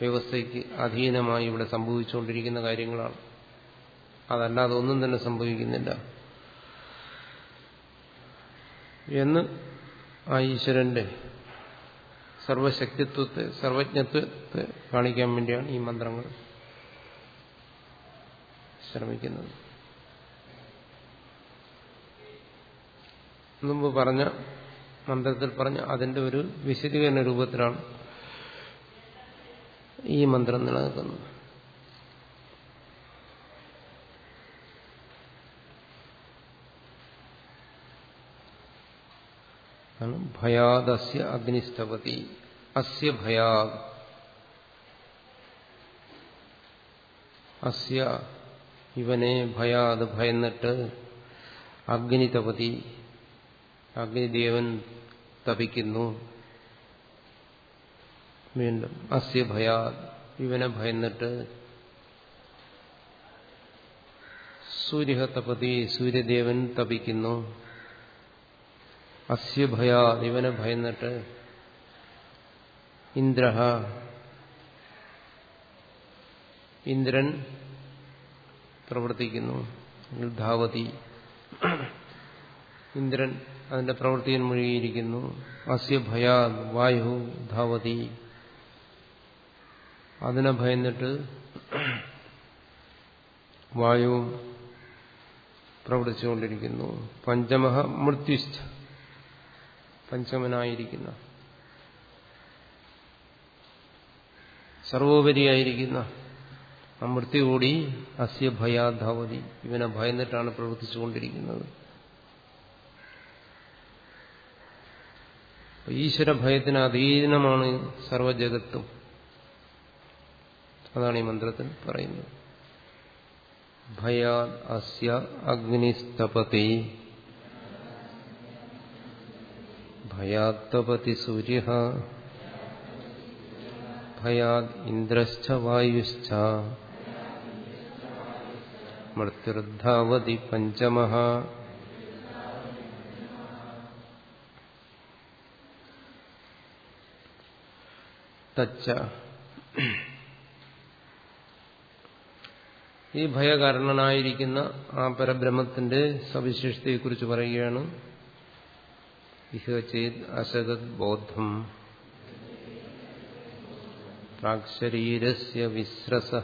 വ്യവസ്ഥയ്ക്ക് അധീനമായി ഇവിടെ സംഭവിച്ചുകൊണ്ടിരിക്കുന്ന കാര്യങ്ങളാണ്. അതല്ലാതെ ഒന്നും തന്നെ സംഭവിക്കുന്നില്ല. എന്ന് ആ ഈശ്വരന്റെ സർവശക്തിത്വത്തെ സർവജ്ഞത്വത്തെ കാണിക്കാൻ വേണ്ടിയാണ് ഈ മന്ത്രങ്ങൾ. ശ്രമിക്കുന്നത്. മുമ്പ് പറഞ്ഞ മന്ത്രത്തിൽ പറഞ്ഞ അതിന്റെ ഒരു വിശദീകരണ രൂപത്തിലാണ് ഈ മന്ത്രം നിലനിൽക്കുന്നത്. ഭയാദസ്യ അഗ്നിസ്തവതി അസ്യ ഭയാദ് അസ്യ ഇവനെ ഭയാത് ഭയന്നിട്ട് അഗ്നി തപതി അഗ്നിദേവൻ തപിക്കുന്നു. വീണ്ടും അസ്യ ഭയാത് ഇവനെ ഭയന്നിട്ട് സൂര്യ തപതി സൂര്യദേവൻ തപിക്കുന്നു. അസ്യ ഭയാത് ഇവനെ ഭയന്നിട്ട് ഇന്ദ്ര ഇന്ദ്രൻ പ്രവർത്തിക്കുന്നു. ധാവതി ഇന്ദ്രൻ അതിന്റെ പ്രവൃത്തിയിൽ മുഴുകിയിരിക്കുന്നു. അസ്യ ഭയാ വായു ധാവതി. അതിനെ ഭയന്നിട്ട് വായുവും പ്രവർത്തിച്ചുകൊണ്ടിരിക്കുന്നു. പഞ്ചമഹ മൃത്യുസ്ഥ. പഞ്ചമനായിരിക്കുന്ന. സർവോപരിയായിരിക്കുന്ന. ആ മൃത്യു കൂടി അസ്യ ഭയാധാവതി. ഇവനെ ഭയന്നിട്ടാണ് പ്രവർത്തിച്ചുകൊണ്ടിരിക്കുന്നത്. ഈശ്വര ഭയത്തിന് അധീനമാണ് സർവജഗത്തും അതാണ് ഈ മന്ത്രത്തിൽ പറയുന്നത്. ഭയാ അസ്യ അഗ്നിസ്തപതി. ഭയാത്തപതി സൂര്യ. ഭയാത് ഇന്ദ്രശ്ച വായുശ്ച. മൃത്യുർധാവതി പഞ്ചമ തച്ച ഈ ഭയകാരണനായിരിക്കുന്ന ആ പരബ്രഹ്മത്തിന്റെ സവിശേഷതയെക്കുറിച്ച് പറയുകയാണ്. ഇഹ പ്രാക്ശരീരസ്യ വിസ്രസ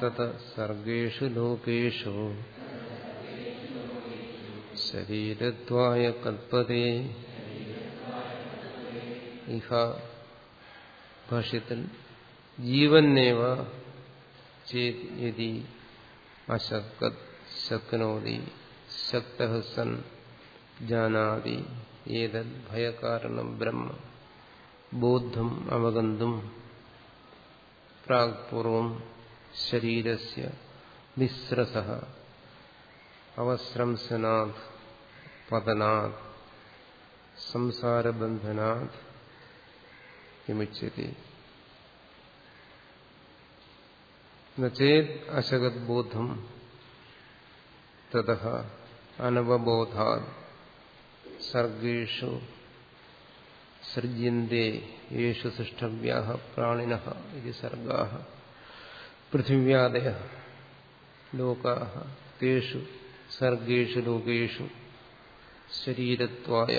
തത സർഗേഷു ലോകേഷു ശരീരദ്വായ കൽപ്പതേ ഇഹ ഭാഷ്യത്തിൽ ജീവന്നേവ ചേതി അശക്കത് ശക്നോതി ശക്ത സൻ ജാനാതി ഏതത് ഭയകാരണം ബ്രഹ്മ ബോദ്ധം അവഗന്തും പ്രാഗ്പൂർവം ശരീരസ്യ വിസ്രസ അവസ്രംസനാത് പതനാത് സംസാരബന്ധനാത് വിമുച്യത്തെ ചേത് അശഗദ്ബോധം തത അനവബോധാത് സർഗേഷു സൃജ്യന്തേ യേഷു സൃഷ്ടവ്യാ പ്രാണിന ഇത് സർഗാ പൃഥിവ്യാദയ ലോകാ തേഷു സർഗേഷു ലോകേഷു ശരീരത്വായ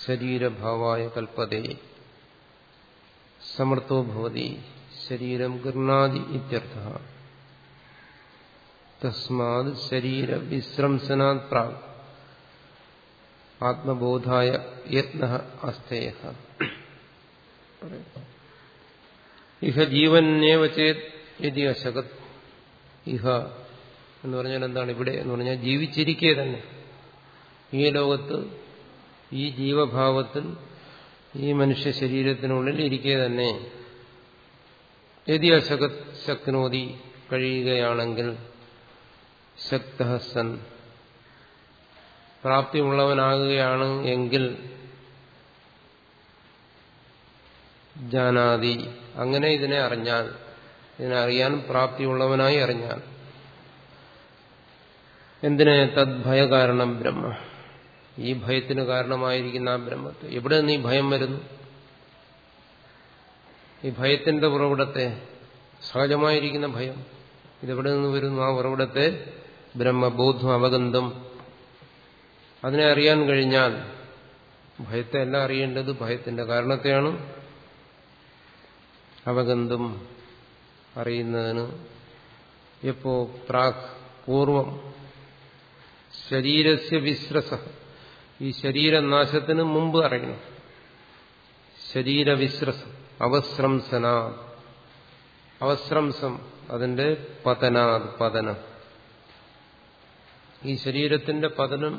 ശരീരഭാവായ കൽപ്പതേ സമർത്ഥോ ഭവതി ശരീരം ഗൃണാതി ഇത്യർത്ഥ തസ്മാത് ശരീര വിശ്രംസനാത് പ്രാഗ് ആത്മബോധായ യത്ന അസ്തേയ ഇഹ ജീവനേവ ചേത് യതി അശകത് ഇഹ എന്ന് പറഞ്ഞാൽ എന്താണ് ഇവിടെ എന്ന് പറഞ്ഞാൽ ജീവിച്ചിരിക്കേ തന്നെ. ഈ ലോകത്ത് ഈ ജീവഭാവത്തിൽ ഈ മനുഷ്യ ശരീരത്തിനുള്ളിൽ ഇരിക്കെ തന്നെ. യതി അശകത് ശക്നോതി കഴിയുകയാണെങ്കിൽ ശക്തഹസൻ പ്രാപ്തിയുള്ളവനാകുകയാണ് എങ്കിൽ ജാനാതി. അങ്ങനെ ഇതിനെ അറിഞ്ഞാൽ ഇതിനെ അറിയാൻ പ്രാപ്തിയുള്ളവനായി അറിഞ്ഞാൽ. എന്തിന് തദ് ഭയകാരണം ബ്രഹ്മ? ഈ ഭയത്തിന് കാരണമായിരിക്കുന്ന ആ ബ്രഹ്മത്തെ എവിടെ നിന്ന് ഈ ഭയം വരുന്നു? ഈ ഭയത്തിന്റെ ഉറവിടത്തെ സഹജമായിരിക്കുന്ന ഭയം. ഇതെവിടെ നിന്ന് വരുന്നു? ആ ഉറവിടത്തെ ബ്രഹ്മബോധം അവഗന്ധം. അതിനെ അറിയാൻ കഴിഞ്ഞാൽ ഭയത്തെ അല്ല അറിയേണ്ടത് ഭയത്തിന്റെ കാരണത്തെയാണ്. അവഗന്ധം. അറിയുന്നതിന് എപ്പോ പ്രാക് പൂർവം ശരീരസ്യ വിശ്രസ. ഈ ശരീരനാശത്തിന് മുമ്പ് അറിയണം. ശരീരവിശ്രസ അവസ്രംസന അവസ്രംസം അതിന്റെ പതനാത് പതനം. ഈ ശരീരത്തിന്റെ പതനം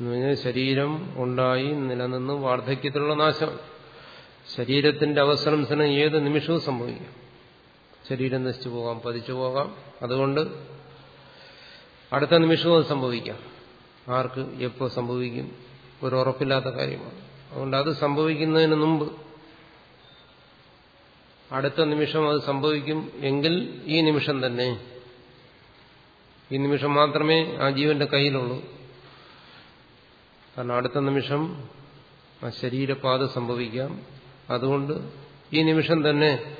എന്ന് പറഞ്ഞാൽ ശരീരം ഉണ്ടായി നിലനിന്ന് വാർദ്ധക്യത്തിലുള്ള നാശം. ശരീരത്തിന്റെ അവസരംസനം ഏത് നിമിഷവും സംഭവിക്കാം. ശരീരം നശിച്ചു പോകാം പതിച്ചു പോകാം. അതുകൊണ്ട് അടുത്ത നിമിഷവും അത് സംഭവിക്കാം. ആർക്ക് എപ്പോൾ സംഭവിക്കും? ഒരു ഉറപ്പില്ലാത്ത കാര്യമാണ്. അതുകൊണ്ട് അത് സംഭവിക്കുന്നതിന് മുമ്പ് അടുത്ത നിമിഷം അത് സംഭവിക്കും എങ്കിൽ ഈ നിമിഷം തന്നെ. ഈ നിമിഷം മാത്രമേ ആ ജീവന്റെ കയ്യിലുള്ളൂ. കാരണം അടുത്ത നിമിഷം ആ ശരീരപാത സംഭവിക്കാം. അതുകൊണ്ട് ഈ നിമിഷം തന്നെ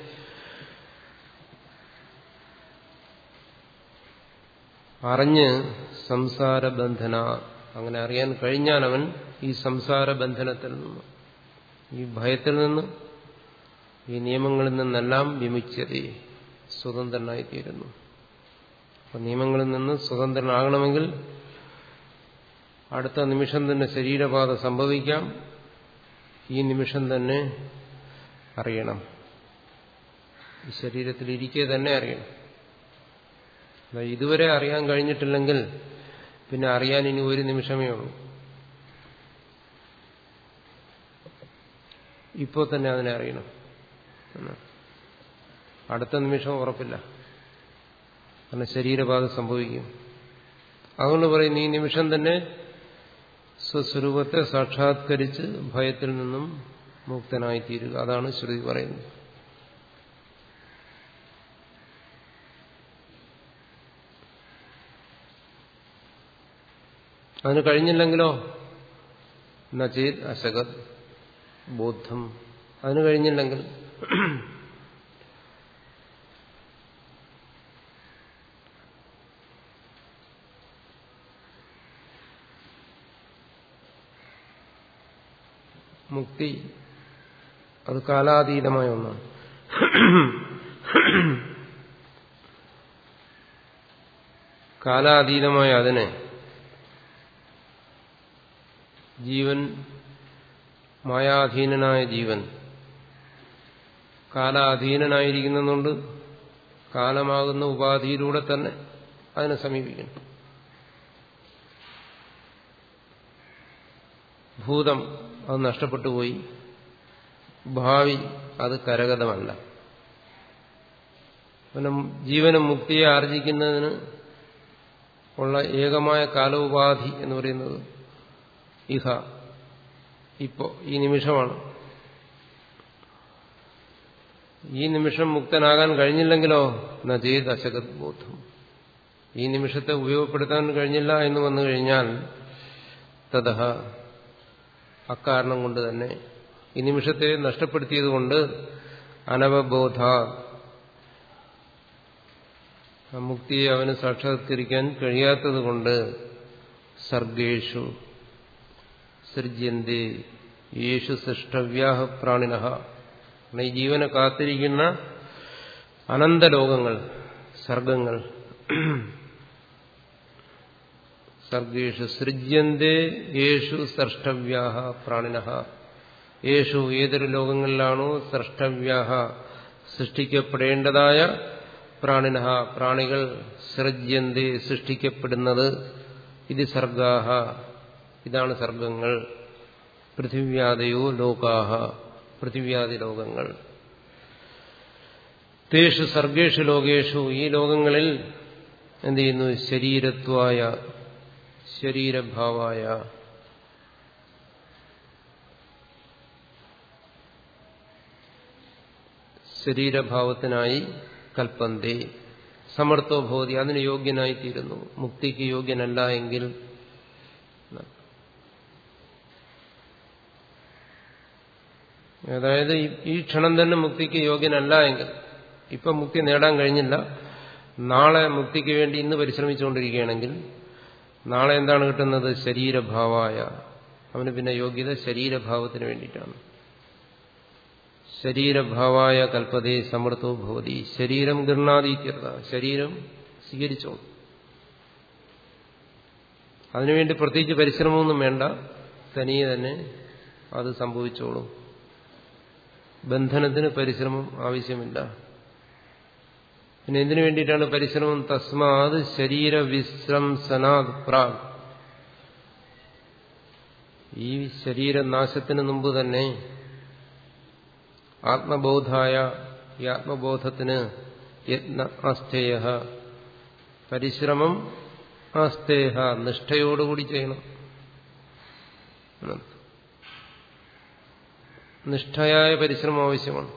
അറിഞ്ഞ് സംസാരബന്ധന. അങ്ങനെ അറിയാൻ കഴിഞ്ഞാൽ അവൻ ഈ സംസാരബന്ധനത്തിൽ നിന്ന്. ഈ ഭയത്തിൽ നിന്ന് ഈ നിയമങ്ങളിൽ നിന്നെല്ലാം സ്വതന്ത്രനായി സ്വതന്ത്രനായിത്തീരുന്നു. അപ്പൊ നിയമങ്ങളിൽ നിന്ന് സ്വതന്ത്രനാകണമെങ്കിൽ അടുത്ത നിമിഷം തന്നെ ശരീരബാധ സംഭവിക്കാം. ഈ നിമിഷം തന്നെ അറിയണം. ഈ ശരീരത്തിൽ ഇരിക്കെ തന്നെ അറിയണം. ഇതുവരെ അറിയാൻ കഴിഞ്ഞിട്ടില്ലെങ്കിൽ പിന്നെ അറിയാൻ ഇനി ഒരു നിമിഷമേ ഉള്ളൂ. ഇപ്പോൾ തന്നെ അതിനെ അറിയണം. അടുത്ത നിമിഷം ഉറപ്പില്ല. കാരണം ശരീരബാധ സംഭവിക്കും. അതുകൊണ്ട് പറയുന്നു ഈ നിമിഷം തന്നെ സ്വസ്വരൂപത്തെ സാക്ഷാത്കരിച്ച് ഭയത്തിൽ നിന്നും മുക്തനായിത്തീരുക. അതാണ് ശ്രുതി പറയുന്നത്. അതിന് കഴിഞ്ഞില്ലെങ്കിലോ? നചേത് അശകത് ബോദ്ധം. അതിന് കഴിഞ്ഞില്ലെങ്കിൽ മുക്തി അത് കാലാതീതമായ ഒന്നാണ്. കാലാതീതമായ അതിനെ ജീവൻ മായാധീനനായ ജീവൻ. കാലാധീനനായിരിക്കുന്നതുകൊണ്ട് കാലമാകുന്ന ഉപാധിയിലൂടെ തന്നെ അതിനെ സമീപിക്കണം ഭൂതം അത് നഷ്ടപ്പെട്ടു പോയി. ഭാവി അത് കരഗതമല്ല. പിന്നെ ജീവനും മുക്തിയെ ആർജിക്കുന്നതിന് ഉള്ള ഏകമായ കാലോപാധി എന്ന് പറയുന്നത് ഇഹ. ഇപ്പോ ഈ നിമിഷമാണ്. ഈ നിമിഷം മുക്തനാകാൻ കഴിഞ്ഞില്ലെങ്കിലോ? നജീത് അശകത് ബോധം. ഈ നിമിഷത്തെ ഉപയോഗപ്പെടുത്താൻ കഴിഞ്ഞില്ല എന്ന് വന്നു കഴിഞ്ഞാൽ തഥ അക്കാരണം കൊണ്ട് തന്നെ ഈ നിമിഷത്തെ നഷ്ടപ്പെടുത്തിയതുകൊണ്ട് അനവബോധ. മുക്തിയെ അവന് സാക്ഷാത്കരിക്കാൻ കഴിയാത്തതുകൊണ്ട് സർഗേഷു സൃജ്യന്തി യേശു സൃഷ്ടവ്യാഹ പ്രാണിന ഈ ജീവനെ കാത്തിരിക്കുന്ന അനന്തലോകങ്ങൾ സർഗങ്ങൾ. സർഗേഷു സൃജ്യന്തേ യേശു സൃഷ്ടവ്യാഹ പ്രാണിന യേശു ഏതൊരു ലോകങ്ങളിലാണോ സൃഷ്ടവ്യാഹ സൃഷ്ടിക്കപ്പെടേണ്ടതായ പ്രാണിന പ്രാണികൾ സൃജ്യന്തേ സൃഷ്ടിക്കപ്പെടുന്നത്. ഇത് സർഗാഹ. ഇതാണ് സർഗങ്ങൾ. പൃഥിവ്യാദയോ ലോകാഹ പൃഥിവ്യാദി ലോകങ്ങൾ. തേഷു സർഗേഷു ലോകേഷു. ഈ ലോകങ്ങളിൽ എന്ത് ചെയ്യുന്നു? ശരീരത്വായ ശരീരഭാവായ. ശരീരഭാവത്തിനായി കൽപ്പന്തേ. സമർത്ഥോ ഭവതി അതിന് യോഗ്യനായിത്തീരുന്നു. മുക്തിക്ക് യോഗ്യനല്ല എങ്കിൽ അതായത് ഈ ക്ഷണം തന്നെ മുക്തിക്ക് യോഗ്യനല്ല എങ്കിൽ ഇപ്പം മുക്തി നേടാൻ കഴിഞ്ഞില്ല. നാളെ മുക്തിക്ക് വേണ്ടി ഇന്ന് പരിശ്രമിച്ചുകൊണ്ടിരിക്കുകയാണെങ്കിൽ നാളെ എന്താണ് കിട്ടുന്നത്? ശരീരഭാവായ. അവന് പിന്നെ യോഗ്യത ശരീരഭാവത്തിന് വേണ്ടിയിട്ടാണ്. ശരീരഭാവായ കൽപ്പതേ സമൃദ്ധോ ഭവതി. ശരീരം ഗൃണാതീത്യത ശരീരം സ്വീകരിച്ചോ അതിനുവേണ്ടി പ്രത്യേകിച്ച് പരിശ്രമമൊന്നും വേണ്ട. തനിയെ തന്നെ അത് സംഭവിച്ചോളും. ബന്ധനത്തിന് പരിശ്രമം ആവശ്യമില്ല. പിന്നെ എന്തിനു വേണ്ടിയിട്ടാണ് പരിശ്രമം? തസ്മാത് ശരീര വിശ്രംസനാത് പ്രാഗ് ഈ ശരീരനാശത്തിന് മുമ്പ് തന്നെ ആത്മബോധായ ഈ ആത്മബോധത്തിന് യത്ന ആസ്ഥേയ പരിശ്രമം ആസ്ഥേഹ നിഷ്ഠയോടുകൂടി ചെയ്യണം. നിഷ്ഠയായ പരിശ്രമം ആവശ്യമാണ്.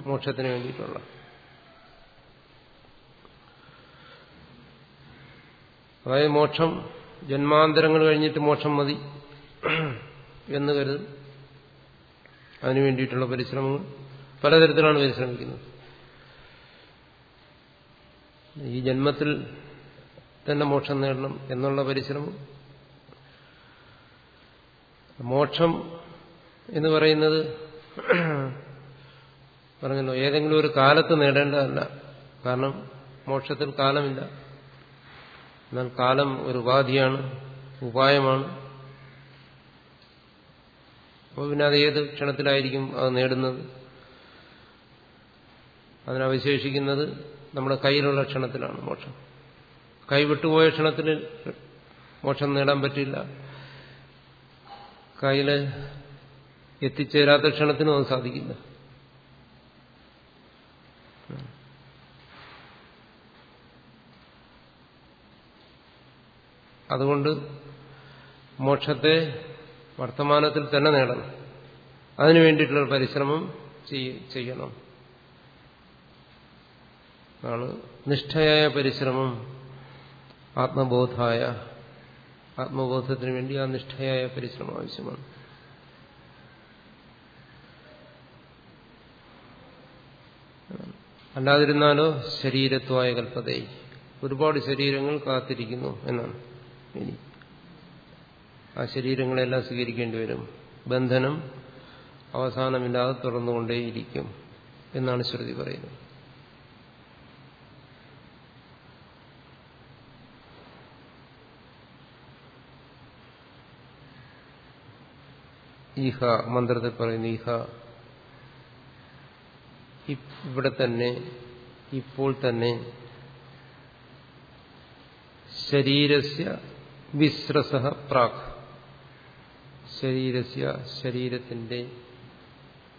മോക്ഷത്തിന് വേണ്ടിയിട്ടുള്ള. അതായത് മോക്ഷം ജന്മാന്തരങ്ങൾ കഴിഞ്ഞിട്ട് മോക്ഷം മതി എന്ന് കരുതും. അതിനു വേണ്ടിയിട്ടുള്ള പരിശ്രമങ്ങൾ പലതരത്തിലാണ് പരിശ്രമിക്കുന്നത്. ഈ ജന്മത്തിൽ തന്നെ മോക്ഷം നേടണം എന്നുള്ള പരിശ്രമം. മോക്ഷം എന്ന് പറയുന്നത് പറഞ്ഞല്ലോ ഏതെങ്കിലും ഒരു കാലത്ത് നേടേണ്ടതല്ല. കാരണം മോക്ഷത്തിൽ കാലമില്ല. എന്നാൽ കാലം ഒരു ഉപാധിയാണ് ഉപായമാണ്. അപ്പോൾ പിന്നെ അത് ഏത് ക്ഷണത്തിലായിരിക്കും അത് നേടുന്നത്? അതിനവശേഷിക്കുന്നത് നമ്മുടെ കയ്യിലുള്ള ക്ഷണത്തിലാണ് മോക്ഷം. കൈ വിട്ടുപോയ ക്ഷണത്തിൽ മോക്ഷം നേടാൻ പറ്റില്ല. കയ്യിൽ എത്തിച്ചേരാത്ത ക്ഷണത്തിനും അത് സാധിക്കില്ല. അതുകൊണ്ട് മോക്ഷത്തെ വർത്തമാനത്തിൽ തന്നെ നേടണം. അതിനു വേണ്ടിയിട്ടുള്ള പരിശ്രമം ചെയ്യണം. ആണ് നിഷ്ഠയായ പരിശ്രമം. ആത്മബോധായ ആത്മബോധത്തിന് വേണ്ടി ആ നിഷ്ഠയായ പരിശ്രമം ആവശ്യമാണ്. അല്ലാതിരുന്നാലോ ശരീരത്വായ കൽപ്പതേ ഒരുപാട് ശരീരങ്ങൾ കാത്തിരിക്കുന്നു എന്നാണ് ഇനി. ആ ശരീരങ്ങളെല്ലാം സ്വീകരിക്കേണ്ടി വരും. ബന്ധനം അവസാനമില്ലാതെ തുറന്നുകൊണ്ടേയിരിക്കും എന്നാണ് ശ്രുതി പറയുന്നത്. ഈഹ മന്ത്രത്തിൽ പറയുന്നു ഈഹ ഇവിടെ തന്നെ ഇപ്പോൾ തന്നെ ശരീരസ്യ വിശ്രസ പ്രാക്. ശരീരസ്യ ശരീരത്തിന്റെ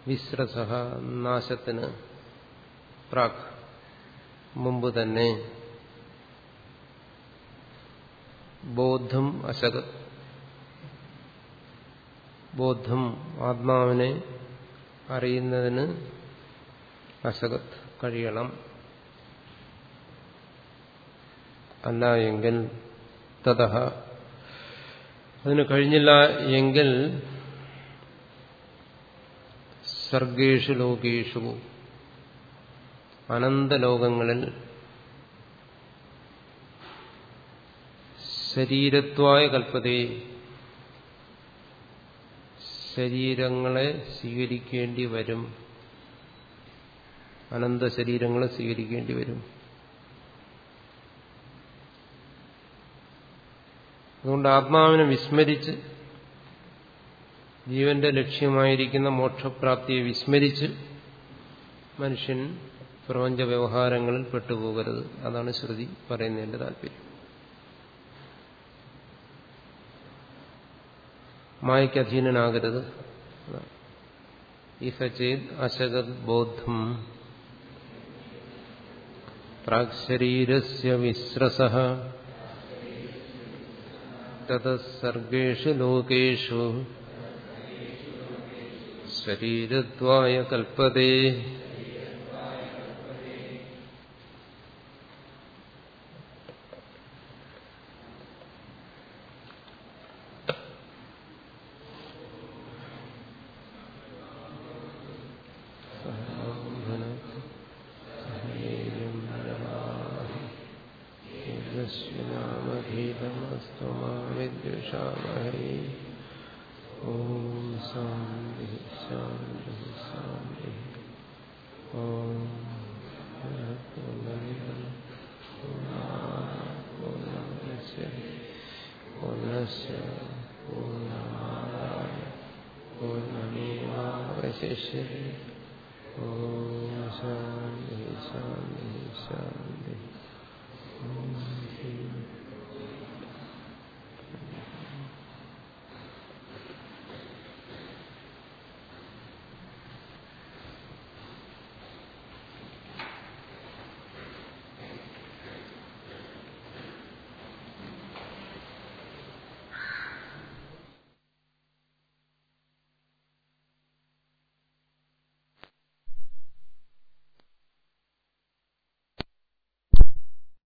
വിശ്രസ നാശത്തിന് പ്രാക്. മുമ്പ് തന്നെ ബോധം അശകത് ബോധം ആത്മാവിനെ അറിയുന്നതിന് അശകത് കഴിയണം. അല്ല എങ്കിൽ തഥ അതിന് കഴിഞ്ഞില്ല എങ്കിൽ സർഗേഷു ലോകേഷു. അനന്തലോകങ്ങളിൽ ശരീരത്വായ കൽപ്പതയെ ശരീരങ്ങളെ സ്വീകരിക്കേണ്ടി വരും. അനന്ത ശരീരങ്ങളെ സ്വീകരിക്കേണ്ടി വരും. അതുകൊണ്ട് ആത്മാവിനെ വിസ്മരിച്ച് ജീവന്റെ ലക്ഷ്യമായിരിക്കുന്ന മോക്ഷപ്രാപ്തിയെ വിസ്മരിച്ച് മനുഷ്യൻ പ്രപഞ്ച വ്യവഹാരങ്ങളിൽ പെട്ടുപോകരുത്. അതാണ് ശ്രുതി പറയുന്നതിന്റെ താല്പര്യം. മായയ്ക്ക് അധീനനാകരുത്. ഇഹ ചേത് ബോധം. പ്രാക്ശരീരസ്യ വിശ്രസ തതസർഗേഷു ലോകേഷു ശരീരദ്വായ കൽപ്പതേ